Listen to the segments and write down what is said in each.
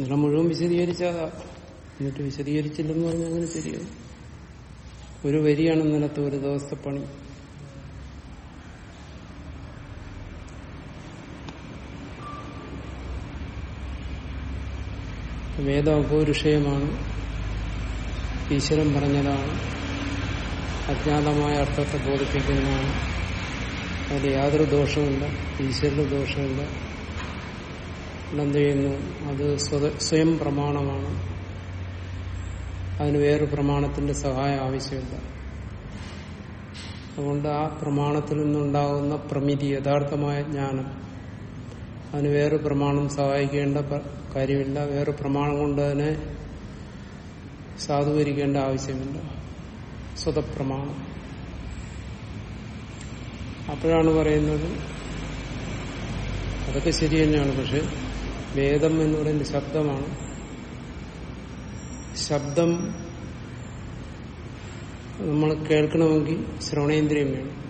നില മുഴുവൻ വിശദീകരിച്ചാകാം എന്നിട്ട് വിശദീകരിച്ചില്ലെന്ന് പറഞ്ഞാൽ അങ്ങനെ ശരിയാണ് ഒരു വരിയാണ് നിലത്ത് ഒരു ദിവസത്തെ പണി. വേദ അപൗരുഷയമാണ് ഈശ്വരൻ പറഞ്ഞതാണ്. അജ്ഞാതമായ അർത്ഥത്തെ ബോധിപ്പിക്കുന്നതാണ്. അതിൽ യാതൊരു ദോഷവുമില്ല. ഈശ്വരന് ദോഷമില്ല എന്ത് ചെയ്യുന്നു. അത് സ്വയം പ്രമാണമാണ്. അതിന് വേറൊരു പ്രമാണത്തിന്റെ സഹായം ആവശ്യമില്ല. അതുകൊണ്ട് ആ പ്രമാണത്തിൽ നിന്നുണ്ടാകുന്ന പ്രമിതി യഥാർത്ഥമായ ജ്ഞാനം അതിന് വേറെ പ്രമാണം സഹായിക്കേണ്ട കാര്യമില്ല. വേറെ പ്രമാണം കൊണ്ട് അതിനെ സാധൂകരിക്കേണ്ട ആവശ്യമില്ല. സ്വതപ്രമാണം. അപ്പോഴാണ് പറയുന്നത്. അതൊക്കെ ശരി തന്നെയാണ്. പക്ഷെ വേദം എന്ന് പറയുന്നത് ശബ്ദമാണ്. ശബ്ദം നമ്മൾ കേൾക്കണമെങ്കിൽ ശ്രവണേന്ദ്രിയം വേണം.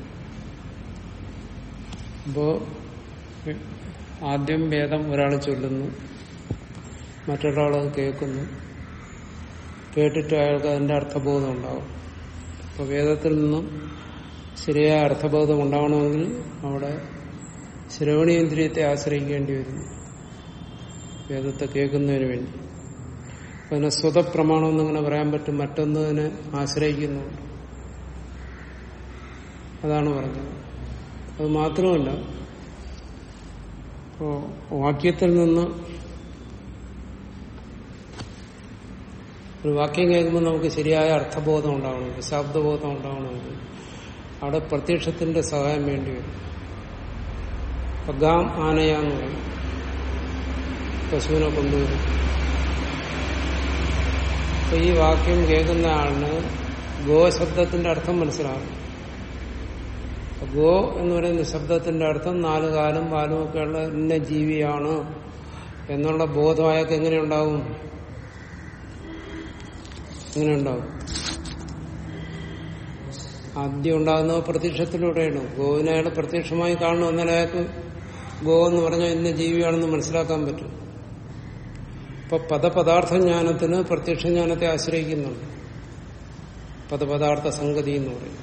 അപ്പോ ആദ്യം വേദം ഒരാൾ ചൊല്ലുന്നു മറ്റൊരാൾ അത് കേൾക്കുന്നു. കേട്ടിട്ട് അയാൾക്ക് അതിന്റെ അർത്ഥബോധം ഉണ്ടാവും. അപ്പോൾ വേദത്തിൽ നിന്നും ശരിയായ അർത്ഥബോധം ഉണ്ടാവണമെങ്കിൽ അവിടെ ശ്രവണീന്ദ്രിയത്തെ ആശ്രയിക്കേണ്ടി വരുന്നു വേദത്തെ കേൾക്കുന്നതിന് വേണ്ടി. അതിനെ സ്വതപ്രമാണം എന്നിങ്ങനെ പറയാൻ പറ്റും. മറ്റൊന്നതിനെ ആശ്രയിക്കുന്നുണ്ട് അതാണ് പറഞ്ഞത്. അത് മാത്രമല്ല ഇപ്പോ വാക്യത്തിൽ നിന്ന് ഒരു വാക്യം കേൾക്കുമ്പോൾ നമുക്ക് ശരിയായ അർത്ഥബോധം ഉണ്ടാവണമെങ്കിൽ ശബ്ദബോധം ഉണ്ടാവണമെങ്കിൽ അവിടെ പ്രത്യക്ഷത്തിന്റെ സഹായം വേണ്ടി വരും. ഗാം ആനയാന്ന് പറയും. പശുവിനെ കൊണ്ടുവരും. അപ്പൊ ഈ വാക്യം കേൾക്കുന്ന ആളിന് ഗോശബ്ദത്തിന്റെ അർത്ഥം മനസ്സിലാകും. ഗോ എന്ന് പറയുന്ന ശബ്ദത്തിന്റെ അർത്ഥം നാല് കാലും പാലും ഉള്ള ഇന്ന ജീവിയാണ് എന്നുള്ള ബോധം അയാൾക്ക് എങ്ങനെയുണ്ടാവും എങ്ങനെ ഉണ്ടാവും? ആദ്യം ഉണ്ടാകുന്ന പ്രത്യക്ഷത്തിലൂടെയാണ്. ഗോവിനെ പ്രത്യക്ഷമായി കാണുന്നു. എന്നാൽ അയാൾക്ക് ഗോ എന്ന് പറഞ്ഞാൽ ഇന്ന ജീവിയാണെന്ന് മനസ്സിലാക്കാൻ പറ്റും. ഇപ്പൊ പദപദാർത്ഥ ജ്ഞാനത്തിന് പ്രത്യക്ഷ ജ്ഞാനത്തെ ആശ്രയിക്കുന്നുണ്ട്. പദപദാർത്ഥ സംഗതി എന്ന് പറയും.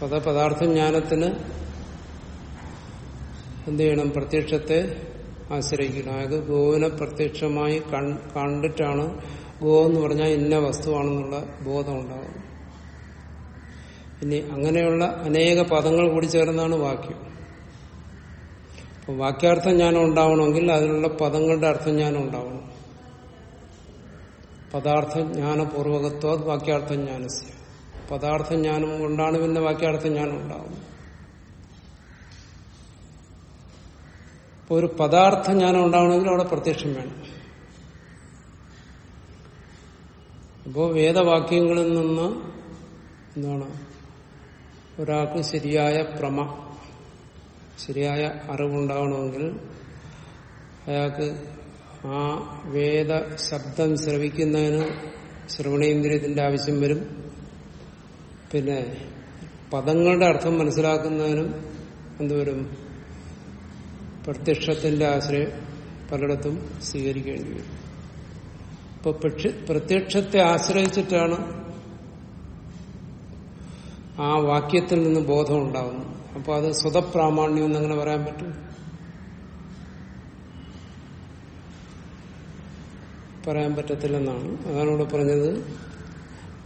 പദപദാർത്ഥ ജ്ഞാനത്തിന് എന്ത് ചെയ്യണം? പ്രത്യക്ഷത്തെ ആശ്രയിക്കണം അതായത് ഗോവിനെ പ്രത്യക്ഷമായി കണ്ടിട്ടാണ് ഗോ എന്ന് പറഞ്ഞാൽ ഇന്ന വസ്തുവാണെന്നുള്ള ബോധം ഉണ്ടാകുന്നത് ഇനി അങ്ങനെയുള്ള അനേക പദങ്ങൾ കൂടി ചേർന്നാണ് വാക്യം. അപ്പൊ വാക്യാർത്ഥ ജ്ഞാനം ഉണ്ടാവണമെങ്കിൽ അതിലുള്ള പദങ്ങളുടെ അർത്ഥം അർത്ഥജ്ഞാനം ഉണ്ടാവണം പദാർത്ഥ ജ്ഞാനപൂർവകത്വ വാക്യാർത്ഥ ജ്ഞാനസ്യ പദാർത്ഥ ജ്ഞാനം കൊണ്ടാണ് പിന്നെ വാക്യാർത്ഥ ജ്ഞാനം ഉണ്ടാവുന്നത് ഒരു പദാർത്ഥ ജ്ഞാനം ഉണ്ടാവണമെങ്കിൽ അവിടെ പ്രത്യക്ഷം വേണം. അപ്പോ വേദവാക്യങ്ങളിൽ നിന്ന് എന്താണ്? ഒരാൾക്ക് ശരിയായ പ്രമ ശരിയായ അറിവുണ്ടാവണമെങ്കിൽ അയാൾക്ക് ആ വേദ ശബ്ദം ശ്രവിക്കുന്നതിന് ശ്രവണേന്ദ്രിയത്തിന്റെ ആവശ്യം വരും. പിന്നെ പദങ്ങളുടെ അർത്ഥം മനസ്സിലാക്കുന്നതിനും എന്തുവരും പ്രത്യക്ഷത്തിന്റെ ആശ്രയം പലയിടത്തും സ്വീകരിക്കേണ്ടി വരും. ഇപ്പൊ പ്രത്യക്ഷത്തെ ആശ്രയിച്ചിട്ടാണ് ആ വാക്യത്തിൽ നിന്ന് ബോധം ഉണ്ടാകുന്നു അപ്പൊ അത് സ്വതപ്രാമാണ്യം എന്നങ്ങനെ പറയാൻ പറ്റും. പറയാൻ പറ്റത്തില്ലെന്നാണ്. അതാണ് ഇവിടെ പറഞ്ഞത്.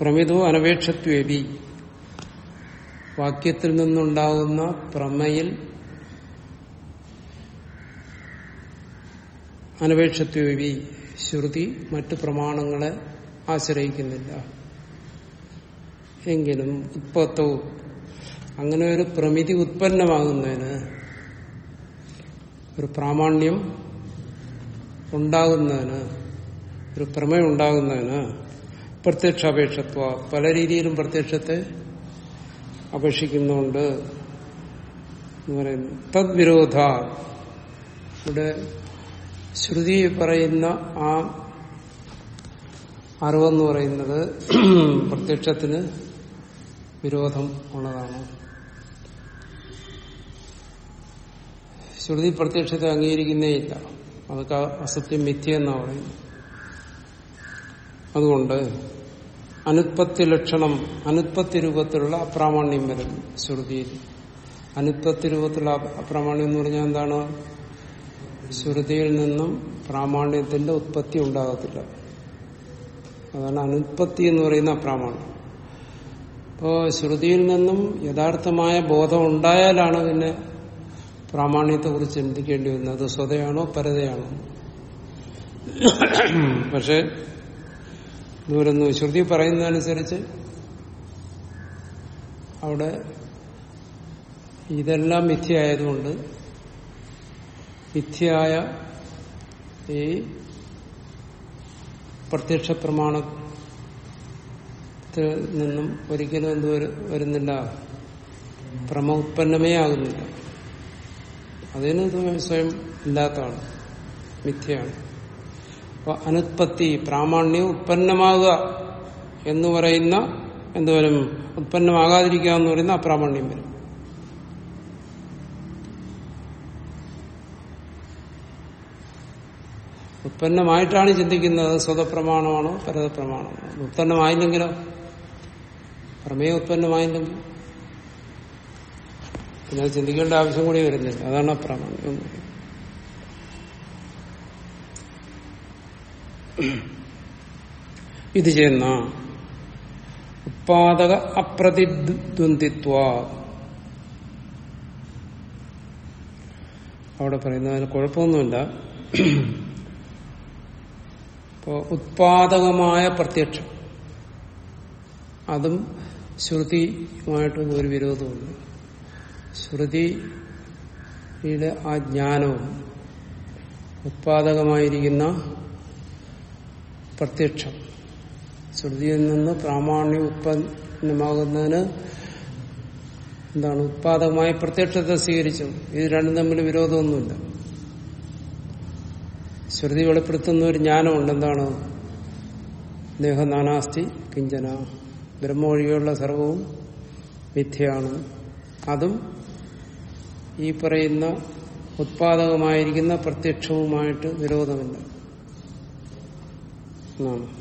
പ്രമിതോ അനപേക്ഷത്വേബി വാക്യത്തിൽ നിന്നുണ്ടാകുന്ന പ്രമയിൽ അനപേക്ഷത്വേബി ശ്രുതി മറ്റു പ്രമാണങ്ങളെ ആശ്രയിക്കുന്നില്ല. എങ്കിലും ഉത്പത്തവും അങ്ങനെ ഒരു പ്രമിതി ഉത്പന്നമാകുന്നതിന് ഒരു പ്രാമാണ്യം ഉണ്ടാകുന്നതിന് ഒരു പ്രമേയം ഉണ്ടാകുന്നതിന് പ്രത്യക്ഷ അപേക്ഷത്വ പല രീതിയിലും പ്രത്യക്ഷത്തെ അപേക്ഷിക്കുന്നുണ്ട് തദ്വിരോധ. ഇവിടെ ശ്രുതി പറയുന്ന ആ അറിവെന്ന് പറയുന്നത് പ്രത്യക്ഷത്തിന് വിരോധം ഉള്ളതാണ്. ശ്രുതി പ്രത്യക്ഷത്തെ അംഗീകരിക്കുന്നേ ഇല്ല അതൊക്കെ അസത്യം മിഥ്യെന്നാ പറയുന്നത്. അതുകൊണ്ട് അനുത്പത്തി ലക്ഷണം അനുത്പത്തി രൂപത്തിലുള്ള അപ്രാമാണ്യം വരും ശ്രുതിയിൽ. അനുത്പത്തി രൂപത്തിലുള്ള അപ്രാമാണ്യം എന്ന് പറഞ്ഞാൽ എന്താണ്? ശ്രുതിയിൽ നിന്നും പ്രാമാണ്യത്തിന്റെ ഉത്പത്തി ഉണ്ടാകത്തില്ല. അതാണ് അനുത്പത്തി എന്ന് പറയുന്ന അപ്രാമാണ്യം. അപ്പോ ശ്രുതിയിൽ നിന്നും യഥാർത്ഥമായ ബോധം ഉണ്ടായാലാണ് പിന്നെ പ്രാമാണ്യത്തെ കുറിച്ച് ചിന്തിക്കേണ്ടി വരുന്നത് അത് സ്വതയാണോ പരതയാണോ? പക്ഷെ ദൂരന്നു ശ്രുതി പറയുന്നതനുസരിച്ച് അവിടെ ഇതെല്ലാം മിഥ്യയായതുകൊണ്ട് മിഥ്യയായ ഈ പ്രത്യക്ഷ പ്രമാണത്തിൽ നിന്നും ഒരിക്കലും എന്ത് വരുന്നില്ല. ഭ്രമ ഉത്പന്നമേ ആകുന്നില്ല. അതിന് സ്വയം ഇല്ലാത്തതാണ്? മിഥ്യയാണ്. അപ്പൊ അനുത്പത്തി പ്രാമാണ്യം ഉത്പന്നമാകുക എന്ന് പറയുന്ന എന്തുവരും? ഉത്പന്നമാകാതിരിക്കുക എന്ന് പറയുന്ന അപ്രാമാണ്യം വരും. ഉത്പന്നമായിട്ടാണ് ചിന്തിക്കുന്നത്. സ്വതപ്രമാണമാണോ പരതപ്രമാണമാണോ? ഉത്പന്നമായില്ലെങ്കിലോ? പ്രമേയ ഉത്പന്നമായില്ലെങ്കിൽ പിന്നെ അത് ചിന്തിക്കേണ്ട ആവശ്യം കൂടി വരുന്നില്ല. അതാണ് പറയുന്നത് ഇത് ചെയ്യുന്ന ഉത്പാദക അപ്രതിദ്വന്ദ്ിത്വ അവിടെ പറയുന്നത് അതിന് കുഴപ്പമൊന്നുമില്ല. ഇപ്പോ ഉത്പാദകമായ പ്രത്യക്ഷം. അതും ശ്രുതിയുമായിട്ടും ഒരു വിരോധമുണ്ട് ശ്രുതിയുടെ ആ ജ്ഞാനവും ഉത്പാദകമായിരിക്കുന്ന പ്രത്യക്ഷം. ശ്രുതിയിൽ നിന്ന് പ്രാമാണ്യം ഉത്പന്നമാകുന്നതിന് എന്താണ്? ഉത്പാദകമായ പ്രത്യക്ഷത്തെ സ്വീകരിച്ചു. ഇത് രണ്ടും തമ്മിൽ വിരോധമൊന്നുമില്ല. ശ്രുതി വെളിപ്പെടുത്തുന്ന ഒരു ജ്ഞാനമുണ്ട്. എന്താണ്? ദേഹനാനാസ്തി കിഞ്ചന. ബ്രഹ്മ ഒഴികെയുള്ള സർവവും മിഥ്യയാണ്. അതും ഈ പറയുന്ന ഉത്പാദകമായിരിക്കുന്ന പ്രത്യക്ഷവുമായിട്ട് വിരോധമില്ല. എന്നാണ്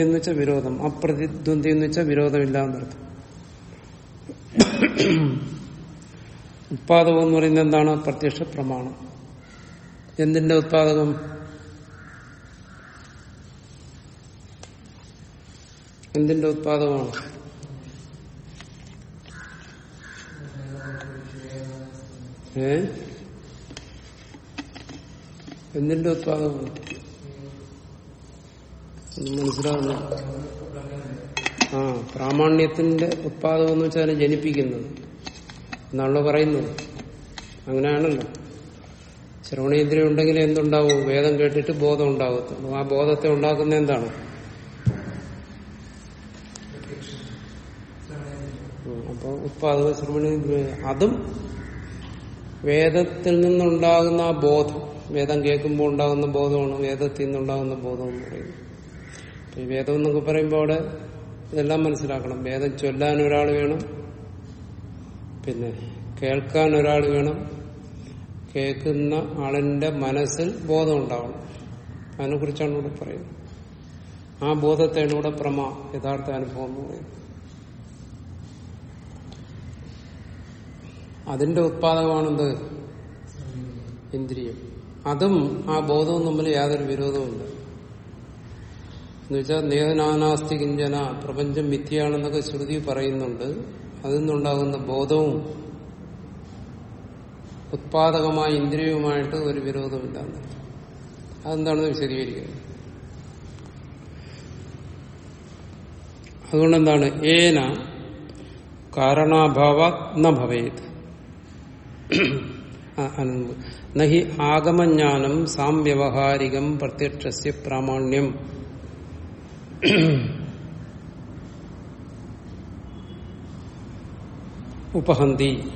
എന്ന് വെച്ചാൽ വിരോധം അപ്രതിദ്വന്ദ്ി എന്ന് വെച്ചാൽ വിരോധമില്ല എന്നർത്ഥം. ഉത്പാദകം എന്ന് പറയുന്നത് എന്താണ്? പ്രത്യക്ഷ പ്രമാണം. എന്തിന്റെ ഉത്പാദകം? എന്തിന്റെ ഉത്പാദകമാണ്? ഏ? എന്തിന്റെ ഉത്പാദകം മനസ്സിലാവുന്നു ആ പ്രാമാണ്യത്തിന്റെ ഉത്പാദകം എന്ന് വെച്ചാൽ അതിനെ ജനിപ്പിക്കുന്നത്. എന്നാണല്ലോ പറയുന്നത്. അങ്ങനെയാണല്ലോ. ശ്രവണേന്ദ്രിയം ഉണ്ടെങ്കിൽ എന്തുണ്ടാവും? വേദം കേട്ടിട്ട് ബോധം ഉണ്ടാകത്തുള്ളൂ ആ ബോധത്തെ ഉണ്ടാക്കുന്ന എന്താണ്? അപ്പോൾ ഉത്പാദക ശ്രവണേന്ദ്രിയ അതും വേദത്തിൽ നിന്നുണ്ടാകുന്ന ആ ബോധം വേദം കേൾക്കുമ്പോൾ ഉണ്ടാകുന്ന ബോധമാണ് വേദത്തിൽ നിന്നുണ്ടാകുന്ന ബോധം എന്ന് പറയുന്നത്. ഈ വേദം എന്നൊക്കെ പറയുമ്പോൾ അവിടെ ഇതെല്ലാം മനസ്സിലാക്കണം. വേദം ചൊല്ലാൻ ഒരാൾ വേണം പിന്നെ കേൾക്കാൻ ഒരാൾ വേണം കേൾക്കുന്ന ആളിന്റെ മനസ്സിൽ ബോധം ഉണ്ടാവണം. അതിനെക്കുറിച്ചാണ് ഇവിടെ പറയുന്നത്. ആ ബോധത്തെയാണ് ഇവിടെ പ്രമ യഥാർത്ഥ അനുഭവം എന്ന് പറയുന്നത്. അതിന്റെ ഉത്പാദകമാണെന്ത്? ഇന്ദ്രിയം. അതും ആ ബോധവും തമ്മിൽ യാതൊരു വിരോധവുമില്ല. എന്നുവെച്ചാൽ നേഹനാനാസ്തി കിഞ്ചന പ്രപഞ്ചം മിഥ്യയാണെന്നൊക്കെ ശ്രുതി പറയുന്നുണ്ട്. അതിൽ നിന്നുണ്ടാകുന്ന ബോധവും ഉത്പാദകമായ ഇന്ദ്രിയവുമായിട്ട് ഒരു വിരോധമില്ല. അതെന്താണെന്ന് വിശദീകരിക്കുന്നത്? അതുകൊണ്ടെന്താണ്? ഏന കാരണാഭാവ ന ഭവേത്. നഹി ആഗമജ്ഞാനം സാംവ്യവഹാരികം പ്രത്യക്ഷ പ്രാമാണ്യം. ഉപഹന്തി.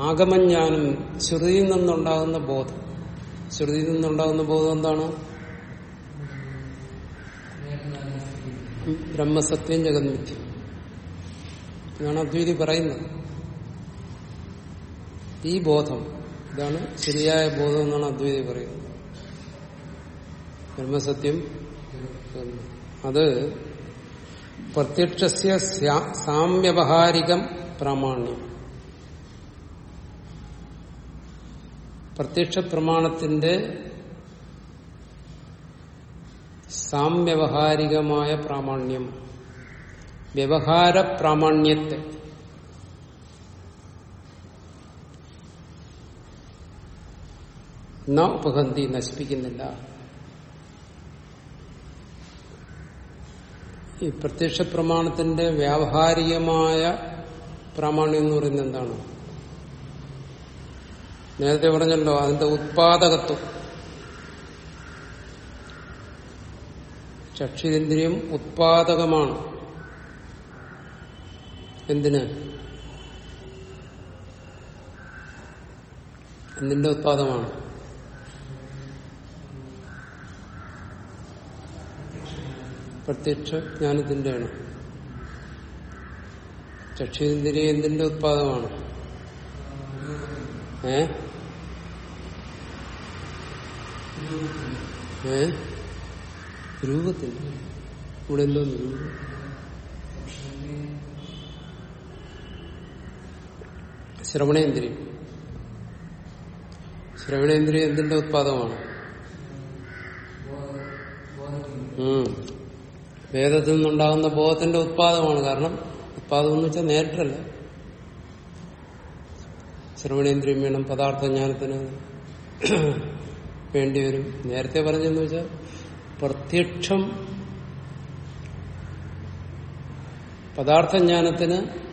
ആഗമജ്ഞാനം ശ്രുതിയിൽ നിന്നുണ്ടാകുന്ന ബോധം. ശ്രുതിയിൽ നിന്നുണ്ടാകുന്ന ബോധം എന്താണ്? ബ്രഹ്മസത്യം. ജഗന്മിഥ്യം എന്നാണ് അദ്വൈതി പറയുന്നത്. ഈ ബോധം ഇതാണ് ശരിയായ ബോധം എന്നാണ് അദ്വൈതി പറയുന്നത്. ബ്രഹ്മസത്യം അത് പ്രത്യക്ഷസ്യ സ്യാ- സാമ്യവഹാരികം പ്രാമാണ്യം. പ്രത്യക്ഷ പ്രമാണത്തിന്റെ സാമ്യവഹാരികമായ പ്രാമാണ്യം. വ്യവഹാര പ്രാമാണ്യത്തെ ന ഉപഹന്തി നശിപ്പിക്കുന്നില്ല. ഈ പ്രത്യക്ഷ പ്രമാണത്തിന്റെ വ്യാവഹാരികമായ പ്രാമാണ്യം എന്ന് പറയുന്നത് എന്താണ്? നേരത്തെ പറഞ്ഞല്ലോ അതിന്റെ ഉത്പാദകത്വം. ചക്ഷിതേന്ദ്രിയം ഉത്പാദകമാണ്. എന്തിന്? എന്തിന്റെ ഉത്പാദമാണ്? പ്രത്യക്ഷ ജ്ഞാനത്തിന്റെയാണ്. ചക്ഷുരേന്ദ്രിയ എന്തിന്റെ ഉത്പാദമാണ്? ഏ? ഏ? രൂപത്തിന്റെ ഇവിടെ എന്തോ രൂപം. ശ്രവണേന്ദ്രിയം. ശ്രവണേന്ദ്രിയം എന്തിന്റെ ഉത്പാദമാണ്. വേദത്തിൽ നിന്നുണ്ടാകുന്ന ബോധത്തിന്റെ ഉത്പാദമാണ്. കാരണം ഉത്പാദം എന്ന് വെച്ചാൽ നേരിട്ടല്ല. ശ്രവണേന്ദ്രിയം വേണം പദാർത്ഥജ്ഞാനത്തിന് വേണ്ടിവരും നേരത്തെ പറഞ്ഞെന്ന് വെച്ചാൽ പ്രത്യക്ഷം പദാർത്ഥജ്ഞാനത്തിന്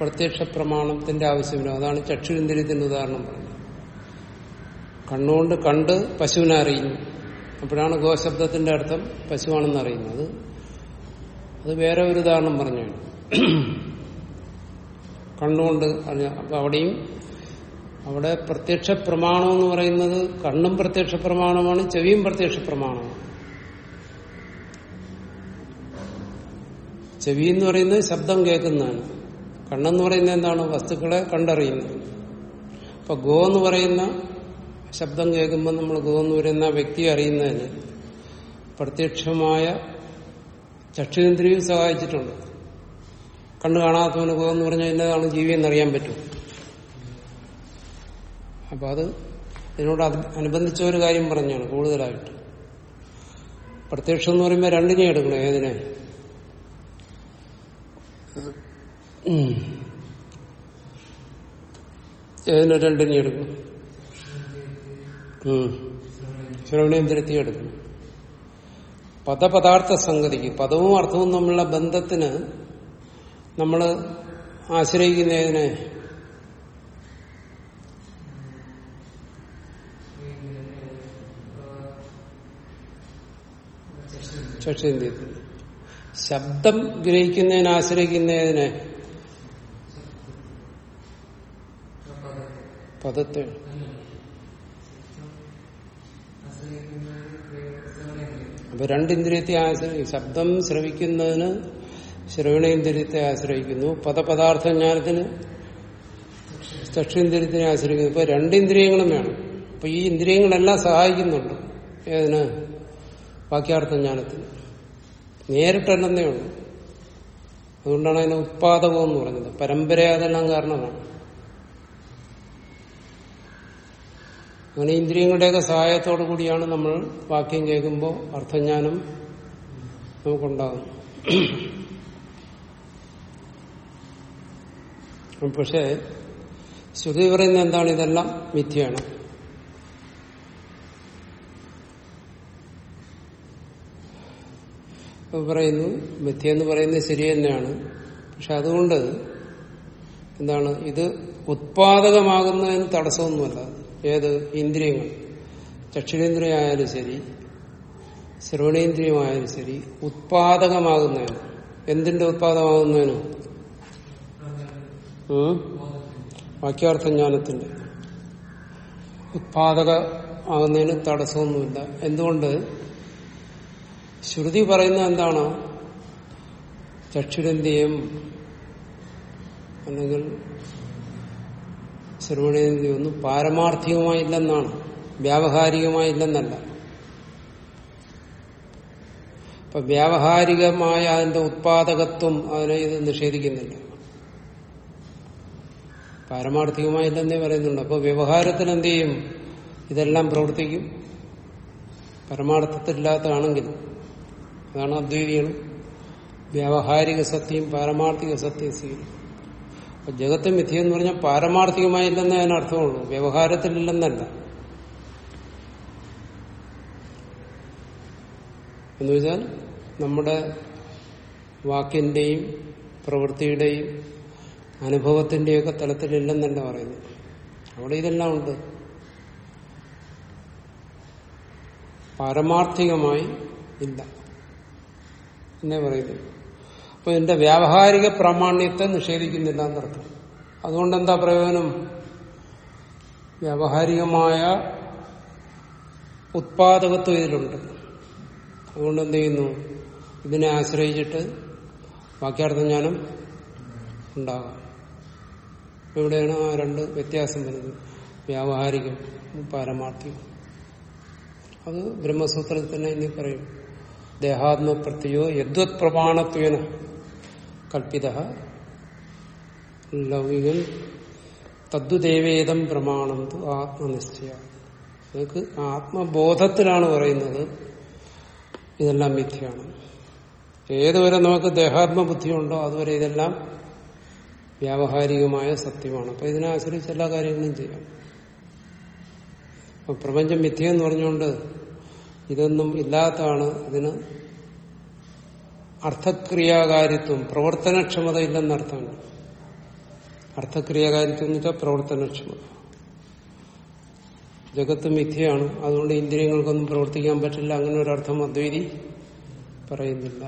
പ്രത്യക്ഷ പ്രമാണത്തിന്റെ ആവശ്യമില്ല. അതാണ് ചക്ഷുരേന്ദ്രിയത്തിന്റെ ഉദാഹരണം പറഞ്ഞത് കണ്ണുകൊണ്ട് കണ്ട് പശുവിനെ അറിയുന്നു. അപ്പോഴാണ് ഗോശബ്ദത്തിന്റെ അർത്ഥം പശുവാണെന്ന് അറിയുന്നത്. അത് വേറെ ഒരു ഉദാഹരണം പറഞ്ഞു കണ്ണുകൊണ്ട് അപ്പൊ അവിടെയും അവിടെ പ്രത്യക്ഷ പ്രമാണം എന്ന് പറയുന്നത് കണ്ണും പ്രത്യക്ഷ പ്രമാണമാണ് ചെവിയും പ്രത്യക്ഷ പ്രമാണമാണ് ചെവി എന്ന് പറയുന്നത് ശബ്ദം കേൾക്കുന്നതാണ്. കണ്ണെന്ന് പറയുന്ന എന്താണ്? വസ്തുക്കളെ കണ്ടറിയുന്നത് അപ്പൊ ഗോ എന്ന് പറയുന്ന ശബ്ദം കേൾക്കുമ്പോൾ നമ്മൾ ഗോ എന്ന് പറയുന്ന വ്യക്തിയെ അറിയുന്നതിന് പ്രത്യക്ഷമായ ചക്ഷുരേന്ദ്രിയും സഹായിച്ചിട്ടുണ്ട്. കണ്ണു കാണാത്തവന് ഗോ എന്ന് പറഞ്ഞാൽ എന്നതാണ് ജീവി എന്നറിയാൻ പറ്റും. അപ്പൊ അത് ഇതിനോട് അനുബന്ധിച്ച ഒരു കാര്യം പറഞ്ഞാണ് കൂടുതലായിട്ട്. പ്രത്യക്ഷം എന്ന് പറയുമ്പോൾ രണ്ടിനെ എടുക്കണം ഏതിനെ ഉം. ഏതിനെ നീ എടുക്കും? ശ്രവണേന്ദ്രത്തെ എടുക്കും? പദപദാർത്ഥ സംഗതിക്ക് പദവും അർത്ഥവും തമ്മിലുള്ള ബന്ധത്തിന് നമ്മൾ ആശ്രയിക്കുന്നതിനെ ചക്ഷേന്ദ്രിയത്തിന് ശബ്ദം ഗ്രഹിക്കുന്നതിനെ ആശ്രയിക്കുന്നതിനെ പദത്തെ. അപ്പൊ രണ്ടിന്ദ്രിയത്തെ ആശ്രയിക്കും ശബ്ദം ശ്രവിക്കുന്നതിന് ശ്രവണേന്ദ്രിയത്തെ ആശ്രയിക്കുന്നു. പദപദാർത്ഥ ജ്ഞാനത്തിന് ചക്ഷുന്ദ്രിയത്തിനെ ആശ്രയിക്കുന്നു. ഇപ്പൊ രണ്ടിന്ദ്രിയങ്ങളും വേണം. അപ്പൊ ഈ ഇന്ദ്രിയങ്ങളെല്ലാം സഹായിക്കുന്നുണ്ട്. ഏതിന്? വാക്യാർത്ഥ ജ്ഞാനത്തിന് നേരിട്ടല്ലെന്നേ ഉള്ളൂ. അതുകൊണ്ടാണ് അതിനെ ഉത്പാദകം എന്ന് പറഞ്ഞത്. പരമ്പര അതെല്ലാം കാരണമാണ്. അങ്ങനെ ഇന്ദ്രിയങ്ങളുടെയൊക്കെ സഹായത്തോടു കൂടിയാണ് നമ്മൾ വാക്യം കേൾക്കുമ്പോൾ അർത്ഥജ്ഞാനം നമുക്കുണ്ടാകും. പക്ഷേ ശ്രുതി പറയുന്ന എന്താണ്? ഇതെല്ലാം മിഥ്യയാണ്. പറയുന്നു മിഥ്യ എന്ന് പറയുന്നത് ശരി തന്നെയാണ്. പക്ഷെ അതുകൊണ്ട് എന്താണ്? ഇത് ഉത്പാദകമാകുന്നതിന് തടസ്സമൊന്നുമല്ല. ഏത്? ഇന്ദ്രിയങ്ങൾ. ദക്ഷിണേന്ദ്രിയായാലും ശരി ശ്രവണേന്ദ്രിയമായാലും ശരി ഉത്പാദകമാകുന്നതിന്. എന്തിന്റെ ഉത്പാദകമാകുന്നതിന്? ഉം? വാക്യാർത്ഥ ജ്ഞാനത്തിന്റെ ഉത്പാദക ആകുന്നതിന് തടസ്സമൊന്നുമില്ല. എന്തുകൊണ്ട്? ശ്രുതി പറയുന്നത് എന്താണ്? ചക്ഷുരന്തിയം അല്ലെങ്കിൽ ശ്രവണേന്ദ്രിയ ഒന്നും പാരമാർത്ഥികമായില്ലെന്നാണ് വ്യാവഹാരികമായില്ലെന്നല്ല. അപ്പൊ വ്യാവഹാരികമായ അതിന്റെ ഉത്പാദകത്വം അതിനെ ഇത് നിഷേധിക്കുന്നില്ല. പാരമാർത്ഥികമായില്ലെന്നേ പറയുന്നുണ്ട് അപ്പൊ വ്യവഹാരത്തിന് എന്ത് ചെയ്യും? ഇതെല്ലാം പ്രവർത്തിക്കും. പരമാർത്ഥത്തിലില്ലാത്തതാണെങ്കിൽ അതാണ് അദ്വൈതികൾ വ്യാവഹാരിക സത്യം പാരമാർത്ഥിക സത്യം സ്വീകരിക്കും. അപ്പൊ ജഗത്ത് മിഥ്യ എന്ന് പറഞ്ഞാൽ പാരമാർത്ഥികമായില്ലെന്നേ അതിനർത്ഥമുള്ളൂ വ്യവഹാരത്തിലില്ലെന്നല്ല. എന്നുവെച്ചാൽ നമ്മുടെ വാക്കിന്റെയും പ്രവൃത്തിയുടെയും അനുഭവത്തിന്റെയൊക്കെ തലത്തിലില്ലെന്നല്ല പറയുന്നു അവിടെ ഇതെല്ലാം ഉണ്ട്. പാരമാർത്ഥികമായി ഇല്ല. എന്നേ പറയുന്നു അപ്പൊ ഇതിന്റെ വ്യാവഹാരിക പ്രാമാണ്യത്തെ നിഷേധിക്കുന്നില്ല എന്നർത്ഥം. അതുകൊണ്ട് എന്താ പ്രയോജനം? വ്യാവഹാരികമായ ഉത്പാദകത്വം ഇതിലുണ്ട് അതുകൊണ്ട് എന്ത് ചെയ്യുന്നു? ഇതിനെ ആശ്രയിച്ചിട്ട് വാക്യാർത്ഥം ജ്ഞാനം ഉണ്ടാകാം. ഇവിടെയാണ് ആ രണ്ട് വ്യത്യാസം വരുന്നത്? വ്യാവഹാരികം പാരമാർത്ഥികം. അത് ബ്രഹ്മസൂത്രത്തിൽ തന്നെ ഇനി പറയും. ദേഹാത്മപ്രത്യോ യദ്വത് പ്രമാണത്വേന കൽപ്പിത ലൗകികൻ തദ്വദേവേദം പ്രമാണം ആത്മനിശ്ചയ. നിങ്ങൾക്ക് ആത്മബോധത്തിലാണ് പറയുന്നത്. ഇതെല്ലാം മിഥ്യയാണ്. ഏതുവരെ നമുക്ക് ദേഹാത്മബുദ്ധിയുണ്ടോ അതുവരെ ഇതെല്ലാം വ്യാവഹാരികമായ സത്യമാണ്. അപ്പൊ ഇതിനെ ആശ്രയിച്ച് എല്ലാ കാര്യങ്ങളും ചെയ്യാം. പ്രപഞ്ചം മിഥ്യ എന്ന് പറഞ്ഞുകൊണ്ട് ഇതൊന്നും ഇല്ലാത്തതാണ്. ഇതിന് അർത്ഥക്രിയാകാരിത്വം പ്രവർത്തനക്ഷമത ഇല്ലെന്നർത്ഥമാണ് അർത്ഥക്രിയാകാരിത്വം എന്ന് വെച്ചാൽ പ്രവർത്തനക്ഷമത. ജഗത്ത് മിഥ്യയാണ് അതുകൊണ്ട് ഇന്ദ്രിയങ്ങൾക്കൊന്നും പ്രവർത്തിക്കാൻ പറ്റില്ല അങ്ങനെ ഒരർത്ഥം അദ്വൈതി പറയുന്നില്ല.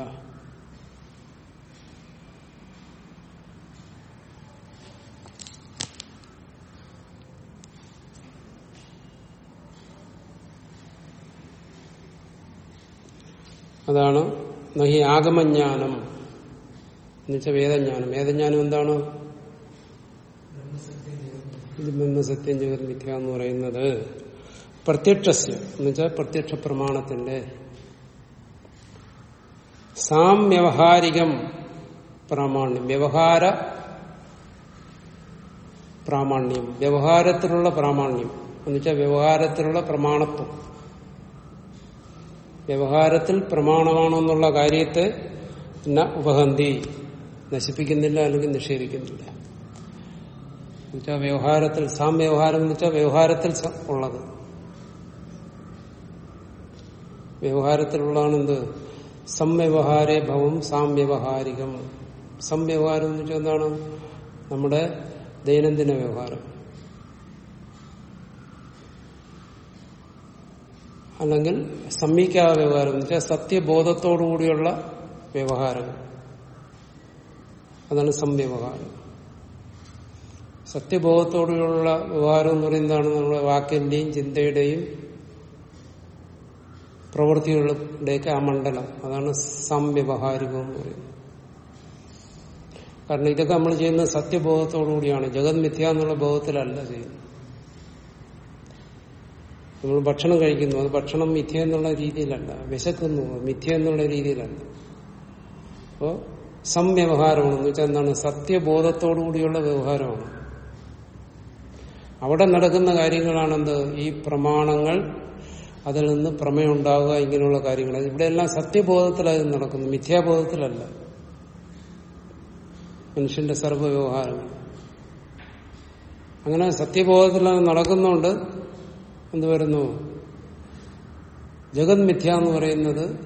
അതാണ് നഹി ആഗമജ്ഞാനം. എന്നുവെച്ചാൽ വേദജ്ഞാനം. വേദജ്ഞാനം എന്താണ്? ഇത് ബ്രഹ്മസത്യം ജഗത് മിഥ്യ എന്ന് പറയുന്നത് പ്രത്യക്ഷസ്യ. എന്നുവെച്ചാൽ പ്രത്യക്ഷ പ്രമാണത്തിന്റെ സാംവ്യവഹാരികം പ്രാമാണ്യം. വ്യവഹാര പ്രാമാണ്യം. വ്യവഹാരത്തിലുള്ള പ്രാമാണ്യം. എന്നുവെച്ചാൽ വ്യവഹാരത്തിലുള്ള പ്രമാണത്വം. വ്യവഹാരത്തിൽ പ്രമാണമാണെന്നുള്ള കാര്യത്തെ ഉപഹന്തി. നശിപ്പിക്കുന്നില്ല അല്ലെങ്കിൽ നിഷേധിക്കുന്നില്ല. വ്യവഹാരത്തിൽ സാം വ്യവഹാരം എന്ന് വെച്ചാൽ വ്യവഹാരത്തിൽ ഉള്ളത്. വ്യവഹാരത്തിലുള്ളതാണ് എന്ത് സംവ്യവഹാരേ ഭവം സാംവ്യവഹാരികം. സംവ്യവഹാരം എന്ന് വെച്ചാൽ എന്താണ്? നമ്മുടെ ദൈനംദിന വ്യവഹാരം. അല്ലെങ്കിൽ സമ്മിക്കാത്ത വ്യവഹാരം എന്ന് വെച്ചാൽ സത്യബോധത്തോടുകൂടിയുള്ള വ്യവഹാരം അതാണ് സംവ്യവഹാരം. സത്യബോധത്തോടുകൂടിയുള്ള വ്യവഹാരം എന്ന് പറയുന്നതാണ് നമ്മുടെ വാക്കിന്റെയും ചിന്തയുടെയും പ്രവൃത്തികളുടെയൊക്കെ ആ മണ്ഡലം. അതാണ് സംവ്യവഹാരികം എന്ന് പറയുന്നത്. കാരണം ഇതൊക്കെ നമ്മൾ ചെയ്യുന്നത് സത്യബോധത്തോടുകൂടിയാണ്. ജഗത് മിഥ്യ എന്നുള്ള ബോധത്തിലല്ല ചെയ്യുന്നത്. നമ്മൾ ഭക്ഷണം കഴിക്കുന്നു. അത് ഭക്ഷണം മിഥ്യ എന്നുള്ള രീതിയിലല്ല. വിശക്കുന്നു. മിഥ്യ എന്നുള്ള രീതിയിലല്ല. അപ്പോ സംവ്യവഹാരമാണെന്ന് വെച്ചാൽ എന്താണ്? സത്യബോധത്തോടുകൂടിയുള്ള വ്യവഹാരമാണ്. അവിടെ നടക്കുന്ന കാര്യങ്ങളാണെന്ത്? ഈ പ്രമാണങ്ങൾ അതിൽ നിന്ന് പ്രമേയം ഉണ്ടാവുക ഇങ്ങനെയുള്ള കാര്യങ്ങൾ. ഇവിടെയെല്ലാം സത്യബോധത്തിലായി നടക്കുന്നു. മിഥ്യാബോധത്തിലല്ല. മനുഷ്യന്റെ സർവവ്യവഹാരങ്ങൾ. അങ്ങനെ സത്യബോധത്തിൽ നടക്കുന്നുണ്ട് എന്ത് വരുന്നു? ജഗത് മിഥ്യ എന്ന് പറയുന്നത്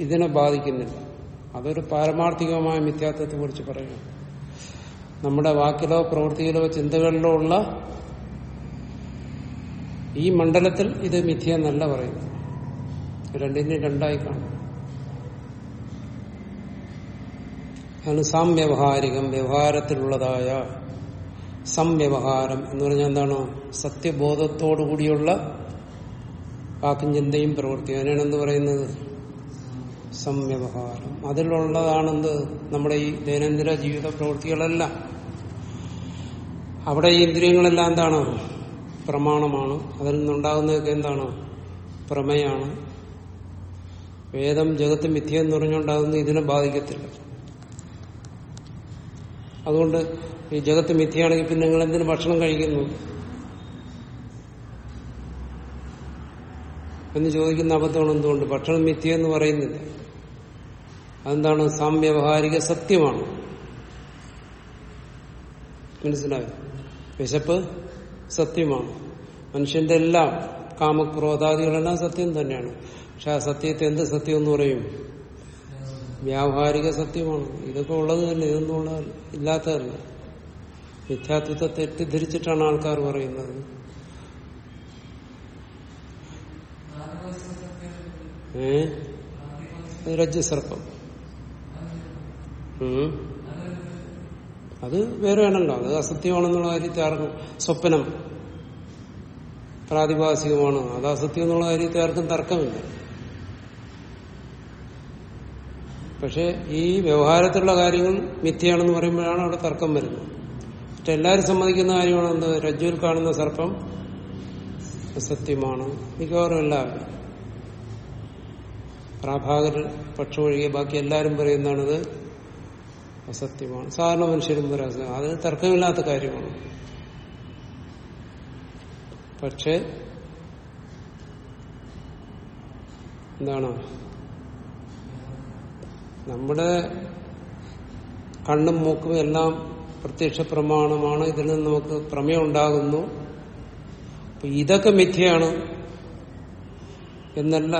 ഇതിനെ ബാധിക്കുന്നില്ല. അതൊരു പാരമാർത്ഥികമായ മിഥ്യാത്വത്തെ കുറിച്ച് പറയുന്നു. നമ്മുടെ വാക്കിലോ പ്രവൃത്തിയിലോ ചിന്തകളിലോ ഉള്ള ഈ മണ്ഡലത്തിൽ ഇത് മിഥ്യ എന്നല്ല പറയുന്നു രണ്ടിനെ രണ്ടായി കാണും. അതാണ് സംവ്യവഹാരികം വ്യവഹാരത്തിലുള്ളതായ സംവ്യവഹാരം എന്ന് പറഞ്ഞാൽ എന്താണ്? സത്യബോധത്തോടുകൂടിയുള്ള വാക്കും ചിന്തയും പ്രവൃത്തി അതിനാണ് എന്ത് പറയുന്നത്? സംവ്യവഹാരം. അതിലുള്ളതാണെന്ത്? നമ്മുടെ ഈ ദൈനംദിന ജീവിത പ്രവൃത്തികളല്ല. അവിടെ ഈ ഇന്ദ്രിയങ്ങളെല്ലാം എന്താണ്? പ്രമാണമാണ്. അതിൽ നിന്നുണ്ടാകുന്നതൊക്കെ എന്താണ്? പ്രമേയാണ്. വേദം ജഗത്ത് മിഥ്യ എന്ന് പറഞ്ഞുകൊണ്ടാകുന്ന ഇതിനെ ബാധിക്കത്തില്ല. അതുകൊണ്ട് ഈ ജഗത്ത് മിഥ്യയാണെങ്കിൽ പിന്നെ നിങ്ങൾ എന്തിനു ഭക്ഷണം കഴിക്കുന്നു? എന്ന് ചോദിക്കുന്ന അബദ്ധമാണ് എന്തുകൊണ്ട്? ഭക്ഷണം മിഥ്യ എന്ന് പറയുന്നില്ല. അതെന്താണ്? സാംവ്യവഹാരിക സത്യമാണ്. മനസ്സിലായോ? വിശപ്പ് സത്യമാണ്. മനുഷ്യന്റെ എല്ലാം കാമക്രോധാദികളെല്ലാം സത്യം തന്നെയാണ്. പക്ഷെ ആ സത്യത്തെ എന്ത് സത്യം എന്ന് പറയും? വ്യാവഹാരിക സത്യമാണ്. ഇതൊക്കെ ഉള്ളത് തന്നെ. ഇതൊന്നും ഇല്ലാത്തതല്ല. മിഥ്യാത്വത്തെ തെറ്റിദ്ധരിച്ചിട്ടാണ് ആൾക്കാർ പറയുന്നത്. ഏ? അത് രജ്ജുസർപ്പം. ഉം. അത് അസത്യമാണെന്നുള്ള കാര്യത്തെ ആർക്കും സ്വപ്നം പ്രാതിഭാസികമാണ്. അത് അസത്യം എന്നുള്ള കാര്യത്തെ ആർക്കും തർക്കമില്ല. പക്ഷെ ഈ വ്യവഹാരത്തിലുള്ള കാര്യങ്ങൾ മിഥ്യയാണെന്ന് പറയുമ്പോഴാണ് അവിടെ തർക്കം വരുന്നത്. എല്ലാവരും സമ്മതിക്കുന്ന കാര്യമാണ് എന്ത്? രജ്ജുവിൽ കാണുന്ന സർപ്പം സത്യമാണ്. മിക്കവാറും എല്ലാവരും. പ്രാഭാകർ പക്ഷം ഒഴികെ ബാക്കി എല്ലാവരും പറയുന്നതാണിത് അസത്യമാണ്. സാധാരണ മനുഷ്യരും പറയാം അത് തർക്കമില്ലാത്ത കാര്യമാണ്. പക്ഷെ എന്താണ്? നമ്മുടെ കണ്ണും മൂക്കും എല്ലാം പ്രത്യക്ഷ പ്രമാണമാണ് ഇതിൽ നിന്ന് നമുക്ക് പ്രമേയം ഉണ്ടാകുന്നു ഇതൊക്കെ മിഥ്യയാണ് എന്നല്ല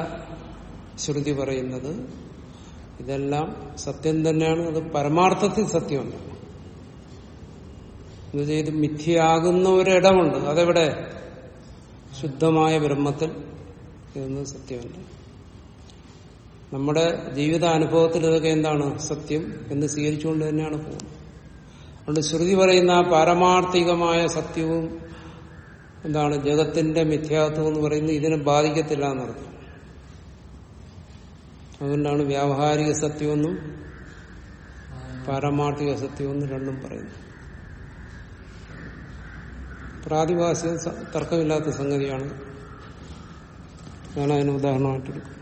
ശ്രുതി പറയുന്നത്. ഇതെല്ലാം സത്യം തന്നെയാണ്. അത് പരമാർത്ഥത്തിൽ സത്യമല്ല എന്നുവെച്ചാൽ ഇത് മിഥ്യയാകുന്ന ഒരിടമുണ്ട്. അതെവിടെ? ശുദ്ധമായ ബ്രഹ്മത്തിൽ ഇതൊന്നും സത്യമല്ല നമ്മുടെ ജീവിതാനുഭവത്തിൽ ഇതൊക്കെ എന്താണ്? സത്യം എന്ന് സ്വീകരിച്ചുകൊണ്ട് തന്നെയാണ് പോകുന്നത്. അതുകൊണ്ട് ശ്രുതി പറയുന്ന ആ പാരമാർത്ഥികമായ സത്യവും എന്താണ് ജഗത്തിന്റെ മിഥ്യാത്വം എന്ന് പറയുന്നത് ഇതിനെ ബാധിക്കത്തില്ല എന്നർത്ഥം. അതുകൊണ്ടാണ് വ്യാവഹാരിക സത്യമെന്നും പാരമാർത്ഥിക സത്യമെന്നും രണ്ടും പറയുന്നു പ്രാതിഭാസിക തർക്കമില്ലാത്ത സംഗതിയാണ്. ഞാൻ അതിന് ഉദാഹരണമായിട്ടെടുക്കും.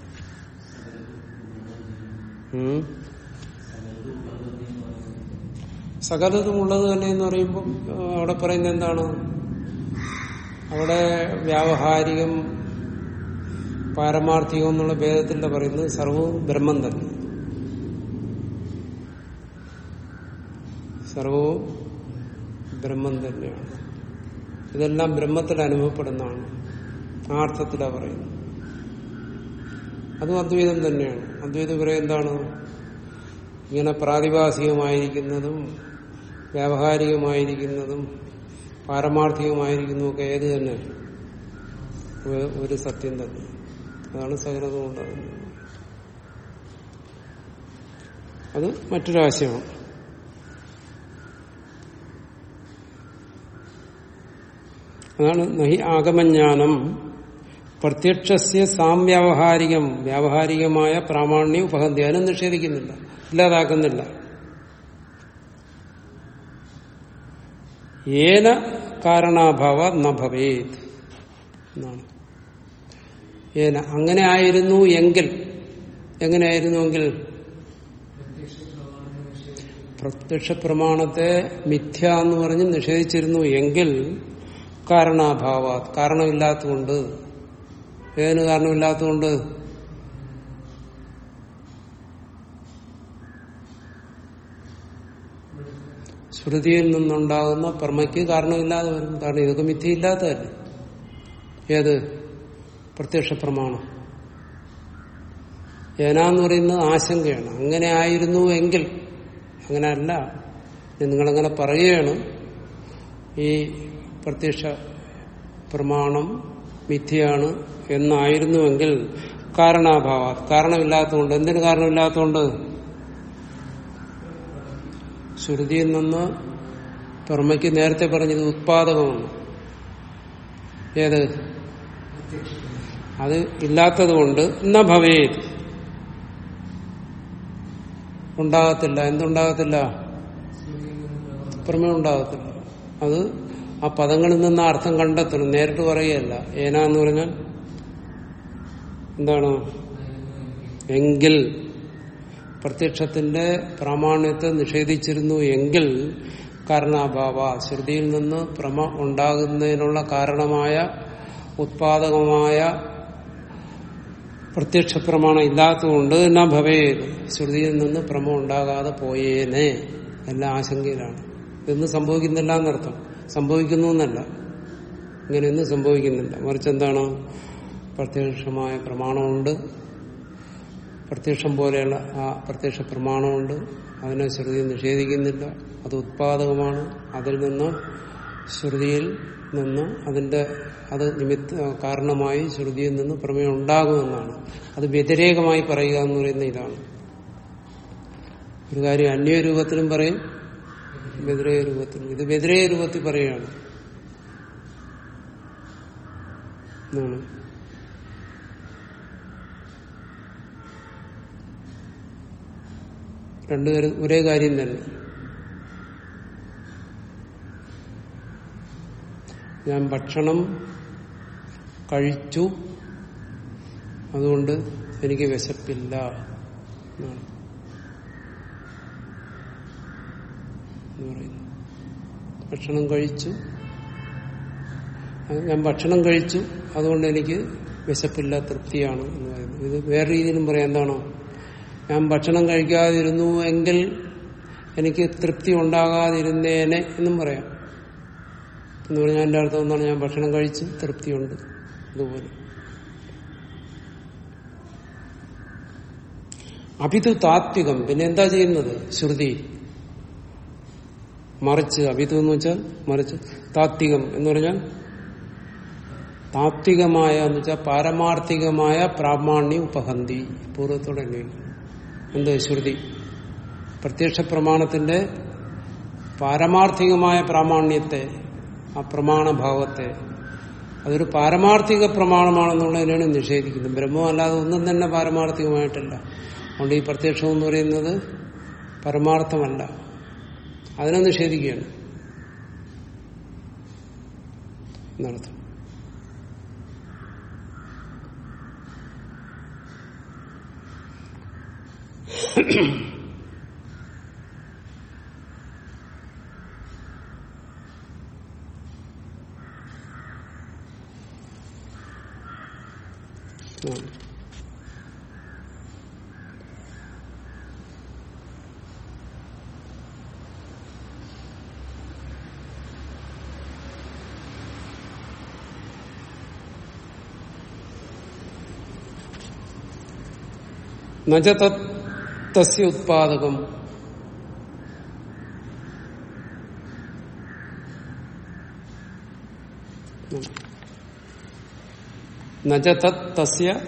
സകലതും ഉള്ളത് തന്നെ എന്ന് പറയുമ്പോൾ അവിടെ പറയുന്നത് എന്താണ്? അവിടെ വ്യാവഹാരികം പാരമാർത്ഥികം എന്നുള്ള ഭേദത്തിലൂടെ പറയുന്നത് സർവവും ബ്രഹ്മം തന്നെ. സർവവും ബ്രഹ്മം തന്നെയാണ്. ഇതെല്ലാം ബ്രഹ്മത്തിൽ അനുഭവപ്പെടുന്നതാണ്. ആ അർത്ഥത്തിലാണ് പറയുന്നത്. അതും അദ്വൈതം തന്നെയാണ്. അദ്വൈതം പറയുന്നതാണ് എന്താണ്? ഇങ്ങനെ പ്രാതിഭാസികമായിരിക്കുന്നതും വ്യാവഹാരികമായിരിക്കുന്നതും പാരമാർത്ഥികമായിരിക്കുന്നതും ഒക്കെ ഏത് തന്നെ? ഒരു സത്യം തന്നെ. അതാണ് സകലതും ഉണ്ടാകുന്നത്. അത് മറ്റൊരാശയമാണ് അതാണ് നഹി ആഗമജ്ഞാനം. പ്രത്യക്ഷസ്യ സാംവ്യാവഹാരികം വ്യാവഹാരികമായ പ്രാമാണ്യം ഉപഹന്തി നിഷേധിക്കുന്നില്ല. ഇല്ലാതാക്കുന്നില്ല. ഏന കാരണാഭാവ നഭവേത് എന്നാണ്. ഏന അങ്ങനെ ആയിരുന്നു എങ്കിൽ എങ്ങനെയായിരുന്നുവെങ്കിൽ? പ്രത്യക്ഷ പ്രമാണത്തെ മിഥ്യ എന്ന് പറഞ്ഞ് നിഷേധിച്ചിരുന്നു എങ്കിൽ കാരണാഭാവ കാരണമില്ലാത്തതുകൊണ്ട്. ഏതിന് കാരണമില്ലാത്തതുകൊണ്ട്? ശ്രുതിയിൽ നിന്നുണ്ടാകുന്ന പ്രമയ്ക്ക് കാരണമില്ലാതെ വരും. കാരണം ഇതൊക്കെ മിഥ്യയില്ലാത്തതല്ലേ ഏത്? പ്രത്യക്ഷ പ്രമാണം. ഏനാന്ന് പറയുന്നത് ആശങ്കയാണ്. അങ്ങനെ ആയിരുന്നു എങ്കിൽ അങ്ങനെ അല്ല നിങ്ങളങ്ങനെ പറയുകയാണ്. ഈ പ്രത്യക്ഷ പ്രമാണം മിഥ്യയാണ് എന്നായിരുന്നുവെങ്കിൽ കാരണാഭാവ കാരണമില്ലാത്തതുകൊണ്ട്. എന്തിനു കാരണമില്ലാത്തതുകൊണ്ട്? ശ്രുതിയിൽ നിന്ന് പെർമയ്ക്ക് നേരത്തെ പറഞ്ഞത് ഉത്പാദകമാണ്. ഏത്? അത് ഇല്ലാത്തത് കൊണ്ട് എന്നാ ഭവേത്. ഉണ്ടാകത്തില്ല. എന്തുണ്ടാകത്തില്ല? പ്രമേയം ഉണ്ടാകത്തില്ല. അത് ആ പദങ്ങളിൽ നിന്ന് അർത്ഥം കണ്ടെത്തണം. നേരിട്ട് പറയുകയല്ല. ഏനാന്ന് പറഞ്ഞാൽ എന്താണ്? എങ്കിൽ പ്രത്യക്ഷത്തിന്റെ പ്രാമാണ്യത്തെ നിഷേധിച്ചിരുന്നു എങ്കിൽ കാരണാഭാവ ശ്രുതിയിൽ നിന്ന് പ്രമ ഉണ്ടാകുന്നതിനുള്ള കാരണമായ ഉത്പാദകമായ പ്രത്യക്ഷ പ്രമാണം ഇല്ലാത്തതുകൊണ്ട് എന്നാ ഭവേത് ശ്രുതിയിൽ നിന്ന് പ്രമ ഉണ്ടാകാതെ പോയേനെ. എല്ലാ ആശങ്കയിലാണ്. ഇതൊന്നും സംഭവിക്കുന്നില്ല എന്നർത്ഥം. സംഭവിക്കുന്നു എന്നല്ല. ഇങ്ങനെയൊന്നും സംഭവിക്കുന്നില്ല. മറിച്ച് എന്താണ്? പ്രത്യക്ഷമായ പ്രമാണമുണ്ട്. പ്രത്യക്ഷം പോലെയുള്ള ആ പ്രത്യക്ഷ പ്രമാണമുണ്ട്. അതിനെ ശ്രുതി നിഷേധിക്കുന്നില്ല. അത് ഉത്പാദകമാണ്. അതിൽ നിന്ന് ശ്രുതിയിൽ നിന്ന് അതിന്റെ അത് നിമിത്ത കാരണമായി ശ്രുതിയിൽ നിന്ന് പ്രമേയം ഉണ്ടാകുമെന്നാണ്. അത് വ്യതിരേകമായി പറയുക എന്ന് പറയുന്ന ഇതാണ്. ഒരു കാര്യം അന്യ രൂപത്തിലും പറയും വ്യതിരേക രൂപത്തിലും. ഇത് വ്യതിരേക രൂപത്തിൽ പറയുകയാണ്. എന്നാണ് രണ്ടുപേരും ഒരേ കാര്യം തന്നെ. ഞാൻ ഭക്ഷണം കഴിച്ചു. അതുകൊണ്ട് എനിക്ക് വിശപ്പില്ല ഭക്ഷണം കഴിച്ചു. ഞാൻ ഭക്ഷണം കഴിച്ചു. അതുകൊണ്ട് എനിക്ക് വിശപ്പില്ല തൃപ്തിയാണ് എന്ന് പറയുന്നത് ഇത് വേറെ രീതിയിലും പറയാം. എന്താണോ? ഞാൻ ഭക്ഷണം കഴിക്കാതിരുന്നു എങ്കിൽ എനിക്ക് തൃപ്തി ഉണ്ടാകാതിരുന്നേനെ എന്നും പറയാം. എന്ന് പറഞ്ഞാൽ എന്റെ അർത്ഥം എന്താണ്? ഞാൻ ഭക്ഷണം കഴിച്ച് തൃപ്തിയുണ്ട്. അതുപോലെ. അഭിതു താത്വികം പിന്നെ എന്താ ചെയ്യുന്നത്? ശ്രുതി. മറിച്ച്. അഭിതു എന്ന് വെച്ചാൽ മറിച്ച്. താത്വികം എന്ന് പറഞ്ഞാൽ താത്വികമായ എന്ന് വെച്ചാൽ പാരമാർത്ഥികമായ പ്രാമാണ്യ ഉപഹന്തി പൂർവത്തോടെ അന്വയിക്കും എന്ത് ശ്രുതി? പ്രത്യക്ഷ പ്രമാണത്തിന്റെ പാരമാർത്ഥികമായ പ്രാമാണ്യത്തെ ആ പ്രമാണഭാവത്തെ. അതൊരു പാരമാർത്ഥിക പ്രമാണമാണെന്നുള്ളതിനാണ് നിഷേധിക്കുന്നത്. ബ്രഹ്മം അല്ലാതെ ഒന്നും തന്നെ പാരമാർത്ഥികമായിട്ടല്ല. അതുകൊണ്ട് ഈ പ്രത്യക്ഷം എന്ന് പറയുന്നത് പരമാർത്ഥമല്ല. അതിനെ നിഷേധിക്കുകയാണ്. എന്നർത്ഥം. നജ തത് തസ്യ ഉത്പാദകം. നജ തത് തസ്യ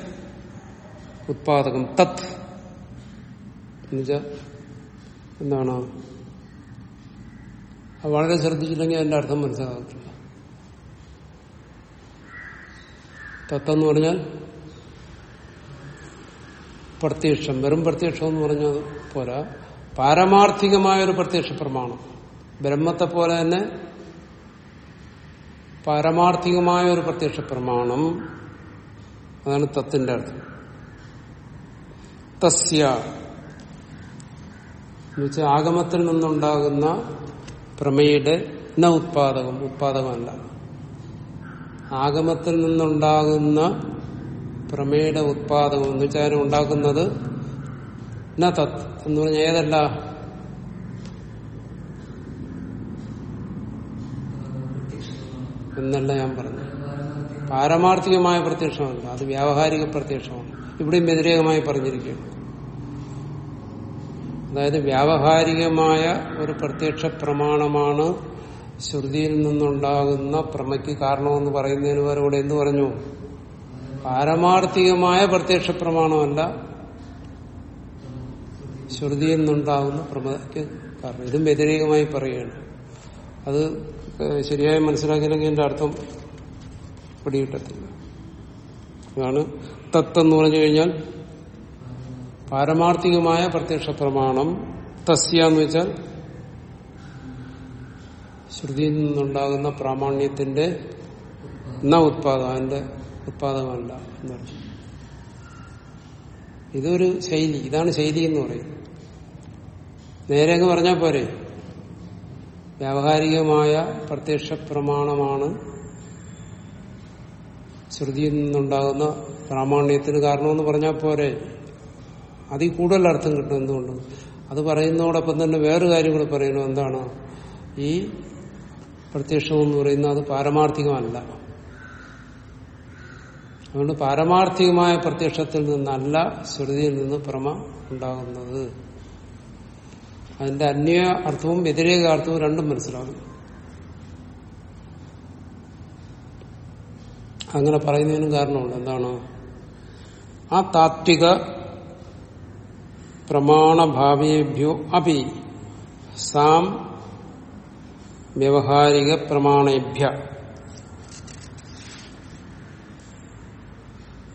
ഉത്പാദകം. തത്. എന്താണ് വളരെ ശ്രദ്ധിച്ചില്ലെങ്കിൽ അതിന്റെ അർത്ഥം മനസ്സിലാകത്തില്ല. തത്തെന്ന് പറഞ്ഞാൽ പ്രത്യക്ഷം വെറും പ്രത്യക്ഷം എന്ന് പറഞ്ഞ പോരാ. പാരമാർത്ഥികമായ ഒരു പ്രത്യക്ഷ പ്രമാണം ബ്രഹ്മത്തെ പോലെ തന്നെ പാരമാർത്ഥികമായ ഒരു പ്രത്യക്ഷ പ്രമാണം അതാണ് തത്തിന്റെ അർത്ഥം. തസ്യ എന്നുവെച്ചാൽ ആഗമത്തിൽ നിന്നുണ്ടാകുന്ന പ്രമേയുടെ ന ഉത്പാദകം ഉത്പാദകമല്ല. ആഗമത്തിൽ നിന്നുണ്ടാകുന്ന പ്രമേയുടെ ഉത്പാദകം എന്ന് വെച്ചാൽ ഉണ്ടാക്കുന്നത് എന്ന് പറഞ്ഞാൽ ഏതല്ല? എന്നല്ല ഞാൻ പറഞ്ഞു പാരമാർത്ഥികമായ പ്രത്യക്ഷമല്ല. അത് വ്യാവഹാരിക പ്രത്യക്ഷമാണ്. ഇവിടെയും വ്യതിരേകമായി പറഞ്ഞിരിക്കുകയാണ് അതായത് വ്യാവഹാരികമായ ഒരു പ്രത്യക്ഷ പ്രമാണമാണ് ശ്രുതിയിൽ നിന്നുണ്ടാകുന്ന പ്രമയ്ക്ക് കാരണമെന്ന് പറയുന്നതിന് പകരം ഇവിടെ എന്ത് പറഞ്ഞു? പാരമാർത്ഥികമായ പ്രത്യക്ഷ പ്രമാണമല്ല ശ്രുതിയിൽ നിന്നുണ്ടാകുന്ന പ്രമേയ്ക്ക് കാരണം ഇതും വ്യതിരേകമായി പറയുകയാണ്. അത് ശരിയായി മനസ്സിലാക്കിയില്ലെങ്കിൽ എന്റെ അർത്ഥം പിടികിട്ടത്തില്ല. അതാണ് തത്തെന്ന് പറഞ്ഞു കഴിഞ്ഞാൽ പാരമാർത്ഥികമായ പ്രത്യക്ഷ പ്രമാണം തസ്യ എന്ന് വെച്ചാൽ ശ്രുതിയിൽ നിന്നുണ്ടാകുന്ന പ്രാമാണ്യത്തിന്റെ ന ഉത്പാദം അതിന്റെ ഉത്പാദകമല്ല എന്ന് പറഞ്ഞു. ഇതൊരു ശൈലി ഇതാണ് ശൈലി എന്ന് പറയും. നേരെ അങ്ങ് പറഞ്ഞാൽ പോരെ. വ്യാവഹാരികമായ പ്രത്യക്ഷ പ്രമാണമാണ് ശ്രുതിയിൽ നിന്നുണ്ടാകുന്ന പ്രാമാണ്യത്തിന് കാരണമെന്ന് പറഞ്ഞാൽ പോരെ. അതിൽ കൂടുതൽ അർത്ഥം കിട്ടും എന്തുകൊണ്ട്. അത് പറയുന്നതോടൊപ്പം തന്നെ വേറെ കാര്യം കൂടെ പറയണം. എന്താണ്? ഈ പ്രത്യക്ഷമെന്ന് പറയുന്നത് അത് പാരമാർത്ഥികമല്ല. അതുകൊണ്ട് പാരമാർത്ഥികമായ പ്രത്യക്ഷത്തിൽ നിന്നല്ല ശ്രുതിയിൽ നിന്ന് പ്രമ ഉണ്ടാകുന്നത്. അതിന്റെ അന്യ അർത്ഥവും വ്യതിരേക അർത്ഥവും രണ്ടും മനസ്സിലാകും. അങ്ങനെ പറയുന്നതിനും കാരണമുണ്ട്. എന്താണ്? ആ താത്വിക പ്രമാണഭാവേഭ്യോ അപി സാം വ്യവഹാരിക പ്രമാണേഭ്യ.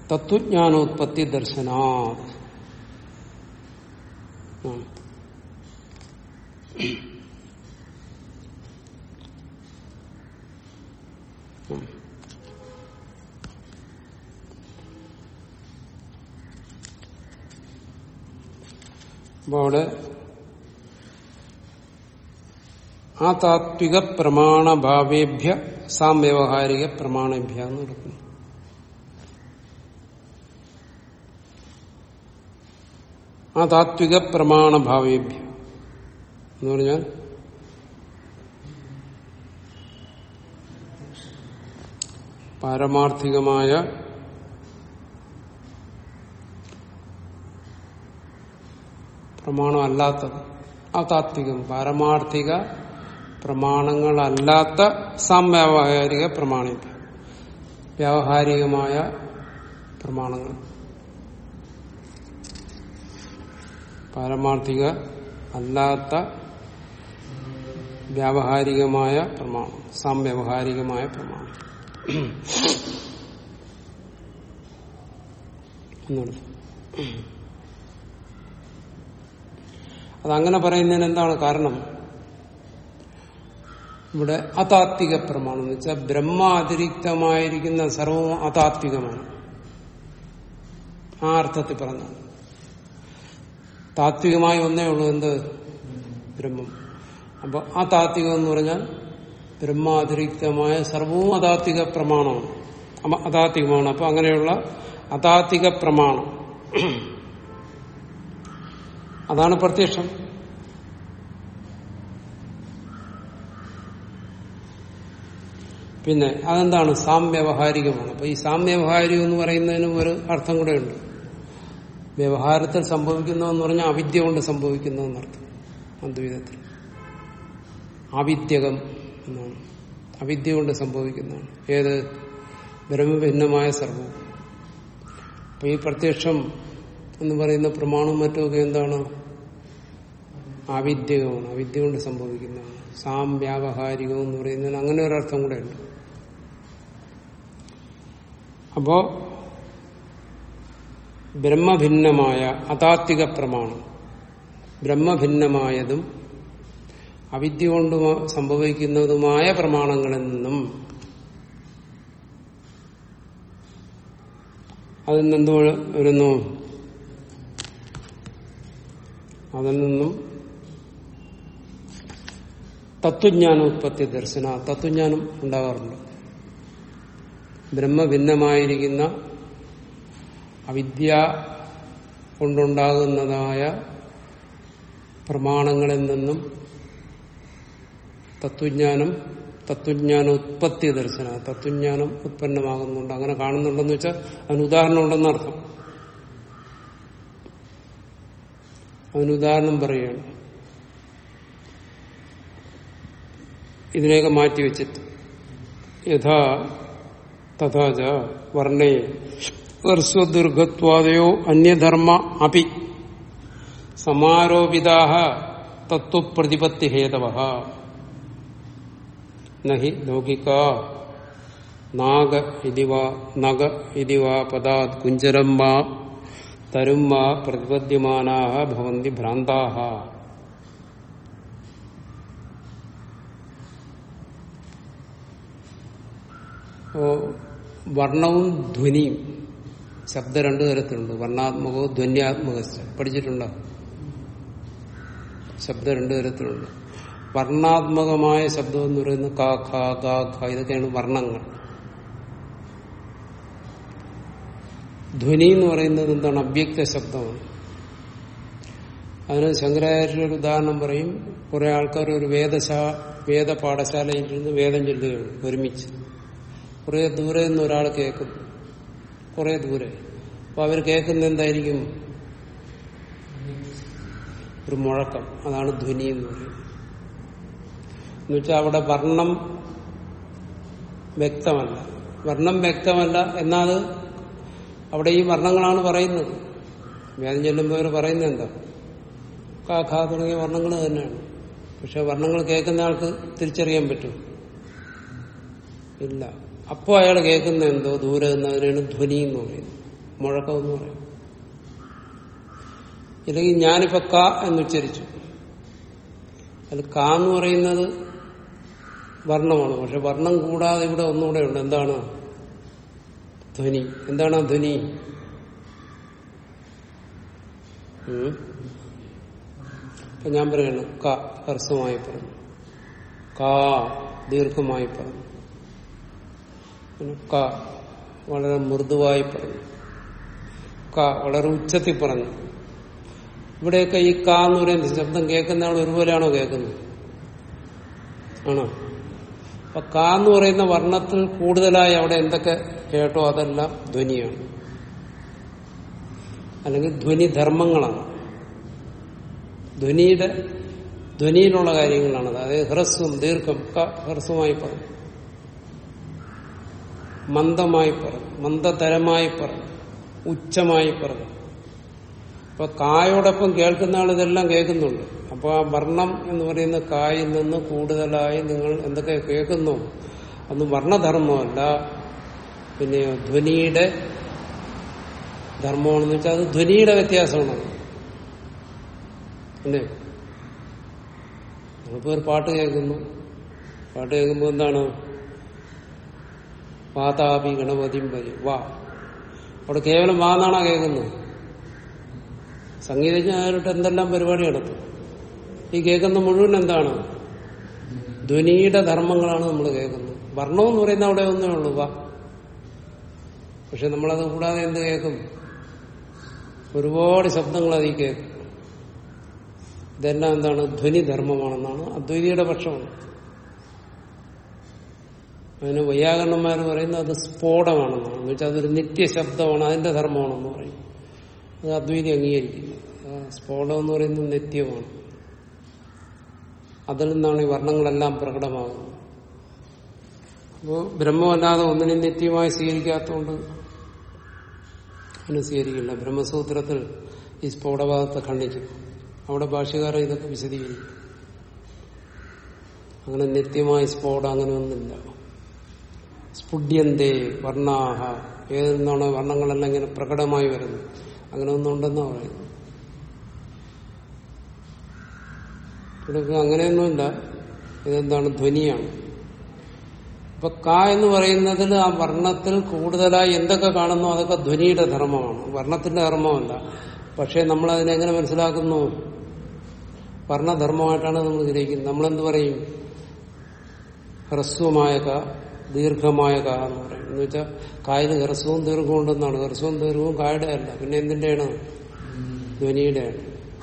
തത്വജ്ഞാനോത്പത്തി ദർശനാ അപ്പൊ അവിടെ ആ താത്വിക പ്രമാണഭാവേഭ്യ സാം വ്യവഹാരിക പ്രമാണഭ്യ എന്ന് കൊടുക്കുന്നു ആ താത്വിക പ്രമാണഭാവേഭ്യ. എന്ന് പറഞ്ഞാൽ പാരമാർത്ഥികമായ പ്രമാണമല്ലാത്തത്. ആ താത്വികം പാരമാർത്ഥിക പ്രമാണങ്ങളല്ലാത്ത സംവ്യാവഹാരിക പ്രമാണിക വ്യാവഹാരികമായ പ്രമാണങ്ങൾ. പാരമാർത്ഥിക അല്ലാത്ത വ്യാവഹാരികമായ പ്രമാണം സംവ്യവഹാരികമായ പ്രമാണം. അതങ്ങനെ പറയുന്നതിന് എന്താണ് കാരണം? ഇവിടെ അതാത്വിക പ്രമാണം എന്ന് വെച്ചാൽ ബ്രഹ്മാതിരിക്തമായിരിക്കുന്ന സർവവും അതാത്വികമാണ്. ആ അർത്ഥത്തിൽ പറഞ്ഞു താത്വികമായ ഒന്നേ ഉള്ളൂ എന്ത്? ബ്രഹ്മം. അപ്പൊ ആ താത്വികം എന്ന് പറഞ്ഞാൽ ബ്രഹ്മാതിരിക്തമായ സർവവും അതാത്വിക പ്രമാണമാണ് അതാത്വികമാണ്. അപ്പൊ അങ്ങനെയുള്ള അതാത്വിക പ്രമാണം. അതാണ് പ്രത്യക്ഷം. പിന്നെ അതെന്താണ്? സാമ്യവഹാരികമാണ്. അപ്പൊ ഈ സാമ്യവഹാരികം എന്ന് പറയുന്നതിന് ഒരു അർത്ഥം കൂടെ ഉണ്ട്. വ്യവഹാരത്തിൽ സംഭവിക്കുന്നതെന്ന് പറഞ്ഞാൽ അവിദ്യ കൊണ്ട് സംഭവിക്കുന്നതെന്നർത്ഥം അദ്വൈതത്തിൽ. ആവിദ്യകം എന്നാണ്. അവിദ്യ കൊണ്ട് സംഭവിക്കുന്നതാണ്. ഏത്? ബ്രഹ്മഭിന്നമായ സർവവും. അപ്പൊ ഈ പ്രത്യക്ഷം എന്ന് പറയുന്ന പ്രമാണവും മറ്റുമൊക്കെ എന്താണ്? ആവിദ്യകമാണ് അവിദ്യ കൊണ്ട് സംഭവിക്കുന്നതാണ്. സാം വ്യാവഹാരികം എന്ന് പറയുന്നതിന് അങ്ങനെ ഒരർത്ഥം കൂടെ ഉണ്ട്. അപ്പോ ബ്രഹ്മഭിന്നമായ അതാത്വിക പ്രമാണം. ബ്രഹ്മഭിന്നമായതും അവിദ്യ കൊണ്ട് സംഭവിക്കുന്നതുമായ പ്രമാണങ്ങളിൽ നിന്നും അതിൽ നിന്നെന്തോ വരുന്നു? അതിൽ നിന്നും തത്വജ്ഞാന ഉത്പത്തി ദർശന തത്വജ്ഞാനം ഉണ്ടാകാറുണ്ട് ബ്രഹ്മഭിന്നമായിരിക്കുന്ന അവിദ്യ കൊണ്ടുണ്ടാകുന്നതായ പ്രമാണങ്ങളിൽ നിന്നും തത്വജ്ഞാനം തത്വജ്ഞാന ഉത്പത്തി ദർശന തത്വജ്ഞാനം ഉത്പന്നമാകുന്നുണ്ട്. അങ്ങനെ കാണുന്നുണ്ടെന്ന് വെച്ചാൽ അതിന് ഉദാഹരണം ഉണ്ടെന്ന് അർത്ഥം. അതിന് ഉദാഹരണം പറയുകയാണ്. ഇതിനെയൊക്കെ മാറ്റിവെച്ചിട്ട്. യഥാ തഥാച വർണേ ഹർസ്വദീർഘത്വാദയോ അന്യധർമ്മ അപി. സമാരോപിതാഹ തത്വപ്രതിപത്തി ഹേതവ നഹി ലൗകിക. നാഗ ഇതി വാ നഗ ഇതി വാ പദാത് കുഞ്ചരം വാ. തരും വാ പ്രതിപദ്യമാനാഹ ഭവന്തി ഭ്രാന്താഹ. വർണവും ധ്വനിയും. ശബ്ദം രണ്ടു തരത്തിലുണ്ട്. വർണാത്മകവും ധ്വന്യാത്മക പഠിച്ചിട്ടുണ്ടോ? ശബ്ദം രണ്ടു തരത്തിലുണ്ട്. വർണാത്മകമായ ശബ്ദം എന്ന് പറയുന്നത് കാ ഖ ഗ ഖ ഇതൊക്കെയാണ് വർണങ്ങൾ. ധ്വനി എന്ന് പറയുന്നത് എന്താണ്? അവ്യക്ത ശബ്ദമാണ്. അതിന് ശങ്കരാചാര്യ ഒരു ഉദാഹരണം പറയും. കുറെ ആൾക്കാർ ഒരു വേദശാ വേദ പാഠശാലയിൽ വേദം ചൊല്ലുകയാണ് ഒരുമിച്ച്. കുറെ ദൂരെ നിന്ന് ഒരാൾ കേൾക്കും കുറെ ദൂരെ. അപ്പൊ അവർ കേൾക്കുന്ന എന്തായിരിക്കും? ഒരു മുഴക്കം. അതാണ് ധ്വനി എന്ന് പറയുന്നത് എന്നുവെച്ചാൽ അവിടെ വർണം വ്യക്തമല്ല. വർണം വ്യക്തമല്ല എന്നാൽ അവിടെ ഈ വർണങ്ങളാണ് പറയുന്നത്. വേദം ചെല്ലുമ്പോൾ അവർ പറയുന്നത് എന്താ? കാഖ തുടങ്ങിയ വർണങ്ങൾ തന്നെയാണ്. പക്ഷെ വർണങ്ങൾ കേൾക്കുന്ന ആൾക്ക് തിരിച്ചറിയാൻ പറ്റും. ഇല്ല. അപ്പോ അയാൾ കേൾക്കുന്ന എന്തോ ദൂരെ നിന്നതിനാണ് ധ്വനി എന്ന് പറയുന്നത്. മുഴക്കം എന്ന് പറയും ഇല്ലെങ്കിൽ ഞാനിപ്പോ ക എന്ന് ഉച്ചരിച്ചു. അതിൽ ക എന്ന് പറയുന്നത് വർണമാണ്. പക്ഷെ വർണം കൂടാതെ ഇവിടെ ഒന്നുകൂടെ ഉണ്ട്. എന്താണ്? ധ്വനി. എന്താണ് ധ്വനി? ഞാൻ പറയണം ക ഹർസമായി പറഞ്ഞു. കാ ദീർഘമായി പറഞ്ഞു. ക വളരെ മൃദുവായി പറഞ്ഞു. ക വളരെ ഉച്ചത്തിൽ പറഞ്ഞു. ഇവിടെയൊക്കെ ഈ ക എന്ന് പറയുന്ന ശബ്ദം കേൾക്കുന്ന ആൾ ഒരുപോലെയാണോ കേൾക്കുന്നത്? ആണോ? അപ്പൊ ക എന്ന് പറയുന്ന വർണത്തിൽ കൂടുതലായി അവിടെ എന്തൊക്കെ കേട്ടോ? അതെല്ലാം ധ്വനിയാണ്. അല്ലെങ്കിൽ ധ്വനിധർമ്മങ്ങളാണ് ധ്വനിയുടെ ധ്വനിയിലുള്ള കാര്യങ്ങളാണത്. അതായത് ഹ്രസ്വം ദീർഘം ക ഹ്രസ്വമായി പറഞ്ഞു. മന്ദമായി പറഞ്ഞു മന്ദതരമായി പറഞ്ഞു ഉച്ചമായി പറഞ്ഞു അപ്പൊ കായോടൊപ്പം കേൾക്കുന്ന ആൾ ഇതെല്ലാം കേൾക്കുന്നുണ്ട് അപ്പൊ ആ വർണം എന്ന് പറയുന്ന കായിൽ നിന്ന് കൂടുതലായി നിങ്ങൾ എന്തൊക്കെ കേൾക്കുന്നു? അന്ന് വർണധർമ്മമല്ല പിന്നെ ധ്വനിയുടെ ധർമ്മമാണെന്ന് വെച്ചാൽ അത് ധ്വനിയുടെ വ്യത്യാസമാണ്. അല്ലേ? നമ്മളിപ്പോ ഒരു പാട്ട് കേൾക്കുന്നു. പാട്ട് കേൾക്കുമ്പോൾ എന്താണ്? വാതാപി ഗണപതിയും പരി വാ. അവിടെ കേവലം വാ എന്നാണോ കേൾക്കുന്നത്? സംഗീതജ്ഞാനായിട്ട് എന്തെല്ലാം പരിപാടി നടത്തും? ഈ കേൾക്കുന്ന മുഴുവൻ എന്താണ്? ധ്വനിയുടെ ധർമ്മങ്ങളാണ് നമ്മൾ കേൾക്കുന്നത്. വർണം എന്ന് പറയുന്ന അവിടെ ഒന്നേ ഉള്ളൂ. വാ. പക്ഷെ നമ്മളത് കൂടാതെ എന്ത് കേൾക്കും? ഒരുപാട് ശബ്ദങ്ങൾ അതിൽ കേൾക്കും. ഇതെല്ലാം എന്താണ്? ധ്വനിധർമ്മമാണെന്നാണ് അദ്വൈതിയുടെ പക്ഷമാണ്. അതിന് വൈയാകരണന്മാർ പറയുന്നത് അത് സ്ഫോടമാണെന്നാണ് എന്ന് വെച്ചാൽ അതൊരു നിത്യശബ്ദമാണ് അതിന്റെ ധർമ്മമാണെന്ന് പറയും. അത് അദ്വൈതി അംഗീകരിക്കുന്നു സ്ഫോടം എന്ന് പറയുന്നത് നിത്യമാണ്. അതിൽ നിന്നാണ് ഈ വർണങ്ങളെല്ലാം പ്രകടമാകുന്നത്. അപ്പോൾ ബ്രഹ്മമല്ലാതെ ഒന്നിനും നിത്യമായി സ്വീകരിക്കാത്തതുകൊണ്ട് അതിനെ സ്വീകരിക്കില്ല. ബ്രഹ്മസൂത്രത്തിൽ ഈ സ്ഫോടഭാഗത്തെ ഖണ്ഡിക്കും. അവിടെ ഭാഷകാരൻ ഇതൊക്കെ വിശദീകരിക്കും. അങ്ങനെ നിത്യമായി സ്ഫോടം അങ്ങനെ ഒന്നില്ല സ്ഫുഡ്യന്തേ വർണാഹ. ഏതിൽ നിന്നാണോ വർണങ്ങളെല്ലാം ഇങ്ങനെ പ്രകടമായി വരുന്നത്. അങ്ങനെ ഒന്നും ഒന്നുണ്ടെന്നാ പറയുന്നത്. ഇവിടെ അങ്ങനെയൊന്നുമില്ല. ഇതെന്താണ്? ധ്വനിയാണ്. അപ്പൊ ക എന്ന് പറയുന്നതിൽ ആ വർണത്തിൽ കൂടുതലായി എന്തൊക്കെ കാണുന്നു? അതൊക്കെ ധ്വനിയുടെ ധർമ്മമാണ്. വർണത്തിന്റെ ധർമ്മമല്ല. പക്ഷെ നമ്മൾ അതിനെങ്ങനെ മനസ്സിലാക്കുന്നു? വർണധർമ്മമായിട്ടാണ് നമ്മൾ ഗ്രഹിക്കുന്നത്. നമ്മളെന്ത് പറയും? ഹ്രസ്വമായ ദീർഘമായ കാ എന്ന് പറയും. എന്ന് വെച്ചാൽ കായൽ ഹ്രസ്വവും ദീർഘവും ഉണ്ടെന്നാണ്. ഹ്രസ്വവും ദീർഘവും കായുടെ അല്ല. പിന്നെ എന്തിന്റെയാണ്? ധ്വനിയുടെയാണ്.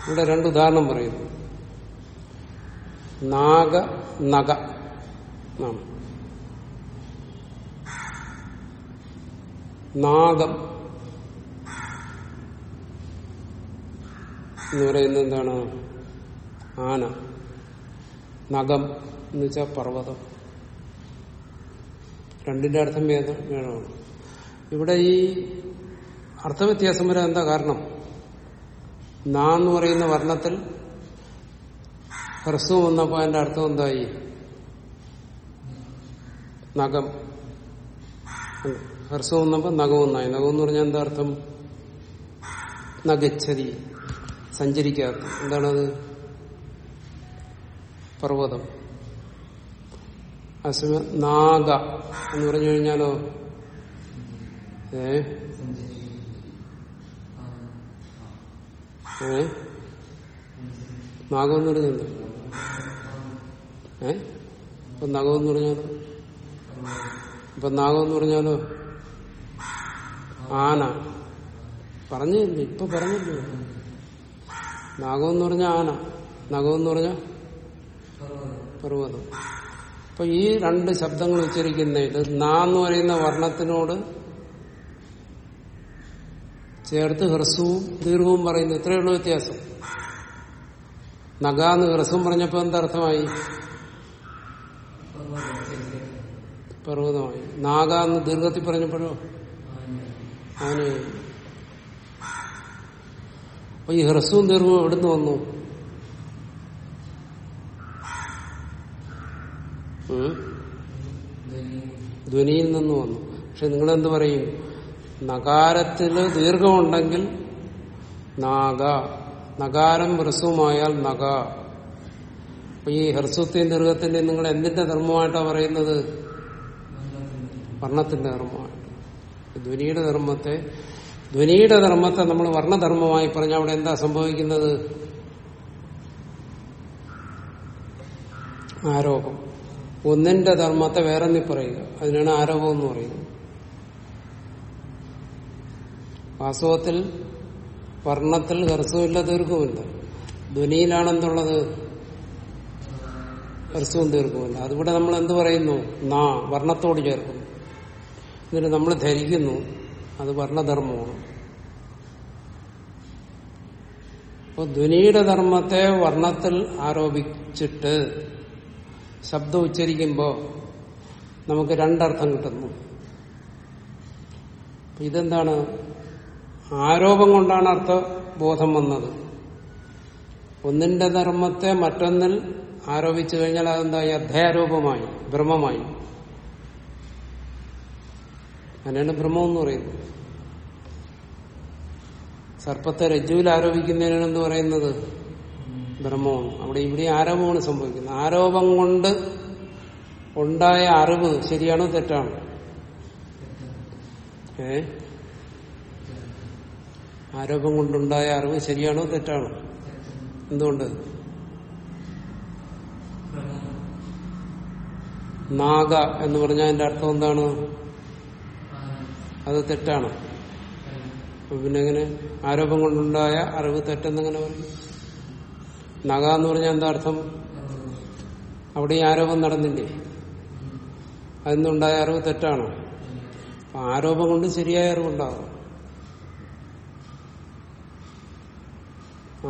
ഇവിടെ രണ്ട് ഉദാഹരണം പറയുന്നു നാഗ നഗ. എന്നാണ് നാഗം എന്ന് പറയുന്നത് എന്താണ്? ആന. നഗം എന്ന് വെച്ചാൽ പർവതം. രണ്ടിന്റെ അർത്ഥം വേണമാണ് ഇവിടെ ഈ അർത്ഥവ്യത്യാസം വരാൻ എന്താ കാരണം? നാ എന്ന് പറയുന്ന വർണത്തിൽ ഹ്രസ്വം വന്നപ്പോ അതിന്റെ അർത്ഥം എന്തായി? നഖം. ഹ്രസ്വം വന്നപ്പോ നഖം ഒന്നായി. നഖം എന്ന് പറഞ്ഞാൽ എന്താ അർത്ഥം? നഗച്ചതി സഞ്ചരിക്കാത്ത. എന്താണത്? പർവതം. അസമ നാഗ എന്ന് പറഞ്ഞു കഴിഞ്ഞാലോ? ഏ? ഏ? നാഗം എന്ന് പറഞ്ഞത് ഏ? ഇപ്പൊ നഖം എന്ന് പറഞ്ഞാലോ? ഇപ്പൊ നാഗം എന്ന് പറഞ്ഞാലോ? ആന. പറഞ്ഞില്ലേ? ഇപ്പൊ പറഞ്ഞില്ലേ? നാഗം എന്ന് പറഞ്ഞ ആന. നഗം എന്ന് പറഞ്ഞ? പർവതം. അപ്പൊ ഈ രണ്ട് ശബ്ദങ്ങൾ ഉച്ചരിക്കുന്ന ഇത് എന്ന് പറയുന്ന വർണത്തിനോട് ചേർത്ത് ഹ്രസ്വവും ദീർഘവും പറയുന്നു ഇത്രയുള്ള വ്യത്യാസം. നഗാന്ന് ഹ്രസ്വം പറഞ്ഞപ്പോ എന്തർത്ഥമായി പർവതമായി. നാഗാന്ന് ദീർഘത്തിൽ പറഞ്ഞപ്പോഴോ? ആനയായി. അപ്പൊ ഈ ഹ്രസ്വവും ദീർഘവും എവിടുന്ന് വന്നു? ധ്വനിയിൽ നിന്ന് വന്നു. പക്ഷെ നിങ്ങളെന്ത് പറയും? നകാരത്തിൽ ദീർഘമുണ്ടെങ്കിൽ നാഗ. നകാരം ഹ്രസ്വമായാൽ നഗ. ഈ ഹ്രസ്വത്തെയും ദീർഘത്തിന്റെയും നിങ്ങൾ എന്തിന്റെ ധർമ്മമായിട്ടാണ് പറയുന്നത്? വർണത്തിന്റെ ധർമ്മമായിട്ട്. ധ്വനിയുടെ ധർമ്മത്തെ ധ്വനിയുടെ ധർമ്മത്തെ നമ്മൾ വർണധർമ്മമായി പറഞ്ഞാൽ അവിടെ എന്താ സംഭവിക്കുന്നത്? ആരോപം. ഒന്നിന്റെ ധർമ്മത്തെ വേറെ നീ പറയുക. അതിനാണ് ആരോപം എന്ന് പറയുന്നത്. വാസ്തവത്തിൽ വർണത്തിൽ ഹർസവുമില്ല ദീർഘവുമില്ല ധ്വനിയിലാണെന്നുള്ളത് ഹർസവും ദീർഘവുമില്ല അതിവിടെ നമ്മൾ എന്ത് പറയുന്നു? നാ വർണത്തോട് ചേർക്കുന്നു. എന്നിട്ട് നമ്മൾ ധരിക്കുന്നു. അത് വർണധർമ്മമാണ്. അപ്പോൾ ധ്വനിയുടെ ധർമ്മത്തെ വർണത്തിൽ ആരോപിച്ചിട്ട് ശബ്ദം ഉച്ചരിക്കുമ്പോൾ നമുക്ക് രണ്ടർത്ഥം കിട്ടുന്നു. ഇതെന്താണ്? ആരോപം കൊണ്ടാണ് അർത്ഥബോധം വന്നത്. ഒന്നിന്റെ ധർമ്മത്തെ മറ്റൊന്നിൽ ആരോപിച്ചു കഴിഞ്ഞാൽ അതെന്തായി? അധ്യാരോപമായി ഭ്രമമായി അതിനാണ് ഭ്രമം എന്ന് പറയുന്നത്. സർപ്പത്തെ രജ്ജുവിൽ ആരോപിക്കുന്നതിനെന്ന് പറയുന്നത്. ഭ്രമമാണ് അവിടെ ഇവിടെ ആരോപമാണ് സംഭവിക്കുന്നത്. ആരോപം കൊണ്ട് ഉണ്ടായ അറിവ് ശരിയാണോ തെറ്റാണോ? ഏ? ആരോപം കൊണ്ടുണ്ടായ അറിവ് ശരിയാണോ തെറ്റാണോ? എന്തുകൊണ്ട്? നാഗ എന്ന് പറഞ്ഞാൽ അതിന്റെ അർത്ഥം എന്താണ്? അത് തെറ്റാണ്. പിന്നെ എങ്ങനെ? ആരോപം കൊണ്ടുണ്ടായ അറിവ് തെറ്റെന്നെങ്ങനെ പറയും? നഗ എന്ന് പറഞ്ഞാൽ എന്താ അർത്ഥം? അവിടെ ഈ ആരോപം നടന്നില്ലേ? അതിന്നുണ്ടായ അറിവ് തെറ്റാണോ? അപ്പൊ ആരോപം കൊണ്ട് ശരിയായ അറിവുണ്ടാകും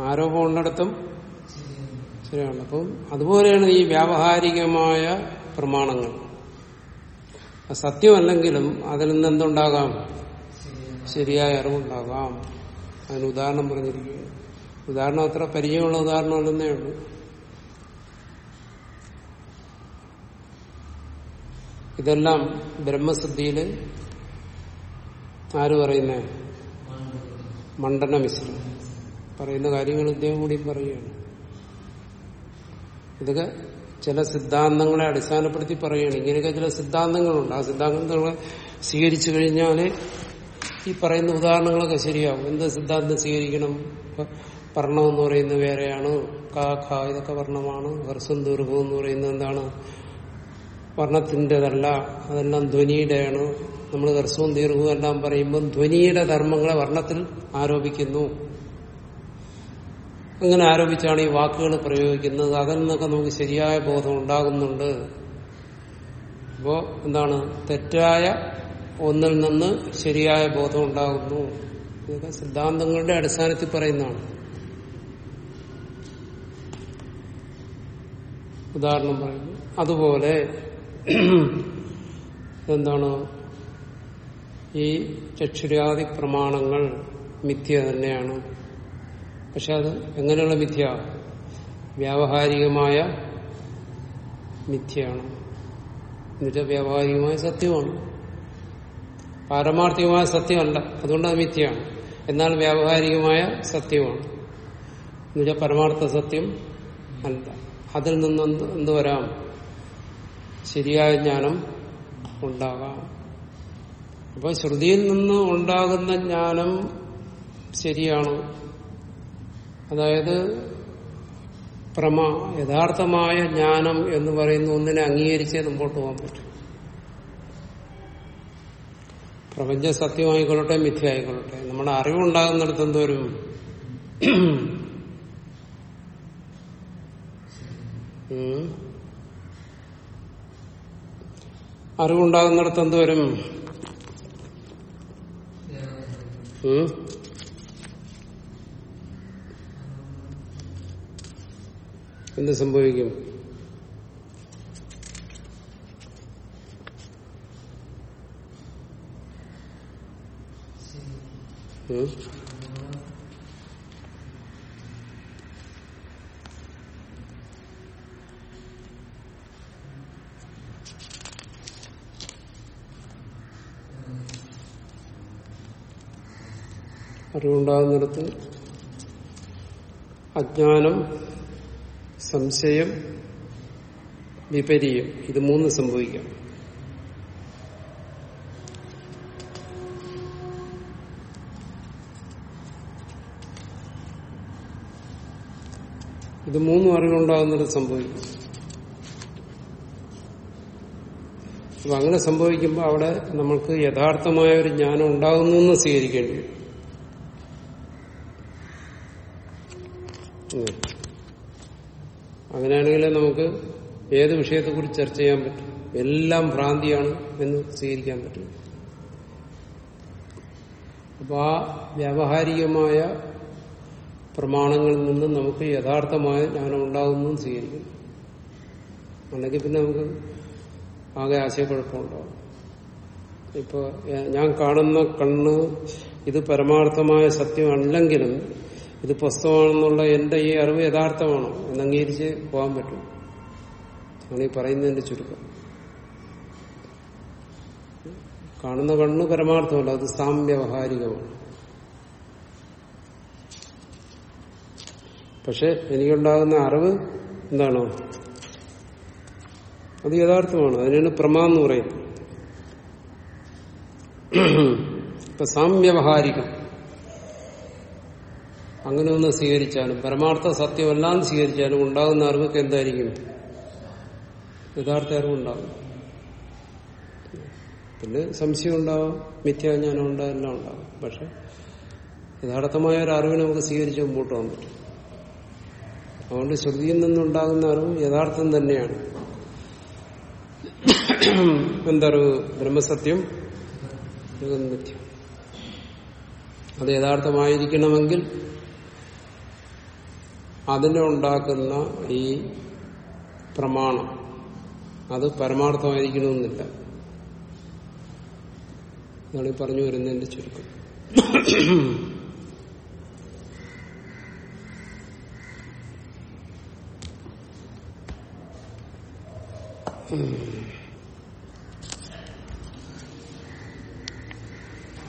ആരോപം ഉള്ളിടത്തും ശരിയാണ്. അപ്പം അതുപോലെയാണ് ഈ വ്യാവഹാരികമായ പ്രമാണങ്ങൾ. സത്യമല്ലെങ്കിലും അതിൽ നിന്ന് എന്തുണ്ടാകാം? ശരിയായ അറിവുണ്ടാകാം. അതിന് ഉദാഹരണം പറഞ്ഞിരിക്കുകയാണ്. ഉദാഹരണം അത്ര പരിചയമുള്ള ഉദാഹരണമല്ലെന്നേ ഉള്ളൂ. ഇതെല്ലാം ബ്രഹ്മസിദ്ധിയിൽ ആര് പറയുന്നേ? മണ്ഡന മിശ്ര പറയുന്ന കാര്യങ്ങൾ ഇദ്ദേഹം കൂടി പറയുകയാണ്. ഇതൊക്കെ ചില സിദ്ധാന്തങ്ങളെ അടിസ്ഥാനപ്പെടുത്തി പറയുകയാണ്. ഇങ്ങനെയൊക്കെ ചില സിദ്ധാന്തങ്ങളുണ്ട്. ആ സിദ്ധാന്തങ്ങളെ സ്വീകരിച്ചു കഴിഞ്ഞാൽ ഈ പറയുന്ന ഉദാഹരണങ്ങളൊക്കെ ശരിയാവും. എന്ത് സിദ്ധാന്തം സ്വീകരിക്കണം? വർണം എന്ന് പറയുന്നത് വേറെയാണ്. കാ ഖ ഇതൊക്കെ വർണമാണ്. ഹർസം ദീർഘം എന്ന് പറയുന്നത് എന്താണ്? വർണത്തിന്റെതല്ല അതെല്ലാം ധ്വനിയുടെയാണ്. നമ്മൾ ഹർസവും ദീർഘവും എല്ലാം പറയുമ്പോൾ ധ്വനിയുടെ ധർമ്മങ്ങളെ വർണത്തിൽ ആരോപിക്കുന്നു. അങ്ങനെ ആരോപിച്ചാണ് ഈ വാക്കുകൾ പ്രയോഗിക്കുന്നത്. അതിൽ നിന്നൊക്കെ നമുക്ക് ശരിയായ ബോധം ഉണ്ടാകുന്നുണ്ട്. അപ്പോ എന്താണ്? തെറ്റായ ഒന്നിൽ നിന്ന് ശരിയായ ബോധം ഉണ്ടാകുന്നു. ഇതൊക്കെ സിദ്ധാന്തങ്ങളുടെ അടിസ്ഥാനത്തിൽ പറയുന്നതാണ്. ഉദാഹരണം പറയുന്നു. അതുപോലെ എന്താണ്? ഈ ചക്ഷുരാദി പ്രമാണങ്ങൾ മിഥ്യ തന്നെയാണ്. പക്ഷെ അത് എങ്ങനെയുള്ള മിഥ്യ? വ്യാവഹാരികമായ മിഥ്യയാണ്. എന്നുവെച്ചാൽ വ്യാവഹാരികമായ സത്യമാണ്. പാരമാർത്ഥികമായ സത്യമല്ല. അതുകൊണ്ട് അത് മിഥ്യയാണ്. എന്നാൽ വ്യാവഹാരികമായ സത്യമാണ്. എന്നുവെച്ചാൽ പരമാർത്ഥ സത്യം അല്ല. അതിൽ നിന്ന് എന്ത് വരാം? ശരിയായ ജ്ഞാനം ഉണ്ടാകാം. അപ്പൊ ശ്രുതിയിൽ നിന്ന് ഉണ്ടാകുന്ന ജ്ഞാനം ശരിയാണ്. അതായത് പ്രമ യഥാർത്ഥമായ ജ്ഞാനം എന്ന് പറയുന്ന ഒന്നിനെ അംഗീകരിച്ചേ മുമ്പോട്ട് പോകാൻ പറ്റും. പ്രപഞ്ച സത്യമായിക്കൊള്ളട്ടെ മിഥ്യ ആയിക്കൊള്ളട്ടെ നമ്മുടെ അറിവുണ്ടാകുന്നിടത്ത് എന്തോരും ഉം. അറിവുണ്ടാകുന്നിടത്ത് എന്ത് വരും? എന്ത് സംഭവിക്കും? ഉം? അറിവുണ്ടാകുന്നിടത്ത് അജ്ഞാനം സംശയം വിപരീയം ഇത് മൂന്ന് സംഭവിക്കാം. ഇത് മൂന്നും അറിവുണ്ടാകുന്നിടത്ത് സംഭവിക്കും. അപ്പൊ അങ്ങനെ സംഭവിക്കുമ്പോൾ അവിടെ നമ്മൾക്ക് യഥാർത്ഥമായ ഒരു ജ്ഞാനം ഉണ്ടാകുന്നു എന്ന് സ്വീകരിക്കേണ്ടി വരും ഉം. അങ്ങനെയാണെങ്കിൽ നമുക്ക് ഏത് വിഷയത്തെക്കുറിച്ച് ചർച്ച ചെയ്യാൻ പറ്റും? എല്ലാം ഭ്രാന്തിയാണ് എന്ന് സ്വീകരിക്കാൻ പറ്റും. അപ്പൊ ആ വ്യാവഹാരികമായ പ്രമാണങ്ങളിൽ നിന്ന് നമുക്ക് യഥാർത്ഥമായ ജ്ഞാനം ഉണ്ടാകുന്നു സ്വീകരിക്കും. അല്ലെങ്കിൽ പിന്നെ നമുക്ക് ആകെ ആശയക്കുഴപ്പമുണ്ടാവും. ഇപ്പൊ ഞാൻ കാണുന്ന കണ്ണ് ഇത് പരമാർത്ഥമായ സത്യമല്ലെങ്കിലും ഇത് പുസ്തകമാണെന്നുള്ള എന്റെ ഈ അറിവ് യഥാർത്ഥമാണോ എന്ന് അംഗീകരിച്ച് പോകാൻ പറ്റും. ആണ് ഈ പറയുന്നതിന്റെ ചുരുക്കം. കാണുന്ന കണ്ണു പരമാർത്ഥമല്ല അത് സാമ്യവഹാരികമാണ്. പക്ഷെ എനിക്കുണ്ടാകുന്ന അറിവ് എന്താണോ? അത് യഥാർത്ഥമാണ്. അതിനാണ് പ്രമാ എന്ന് പറയുന്നത്. ഇപ്പൊ സാമ്യവഹാരികം. അങ്ങനെ ഒന്ന് സ്വീകരിച്ചാലും പരമാർത്ഥ സത്യമെല്ലാം സ്വീകരിച്ചാലും ഉണ്ടാകുന്ന അറിവൊക്കെ എന്തായിരിക്കും? യഥാർത്ഥ അറിവുണ്ടാകും പിന്നെ സംശയം ഉണ്ടാവും മിഥ്യാജ്ഞാനം ഉണ്ടാവും എല്ലാം ഉണ്ടാവും പക്ഷെ യഥാർത്ഥമായ ഒരു അറിവിനെ നമുക്ക് സ്വീകരിച്ച് മുമ്പോട്ട് പോകാൻ പറ്റും. അതുകൊണ്ട് ശ്രുതിയിൽ നിന്നുണ്ടാകുന്ന അറിവ് യഥാർത്ഥം തന്നെയാണ്. എന്തറിവ്? ബ്രഹ്മസത്യം. അത് യഥാർത്ഥമായിരിക്കണമെങ്കിൽ അതിനെ ഉണ്ടാക്കുന്ന ഈ പ്രമാണം അത് പരമാർത്ഥമായിരിക്കണമെന്നില്ല നിങ്ങൾ ഈ പറഞ്ഞു വരുന്നതിന്റെ ചുരുക്കം ഉം.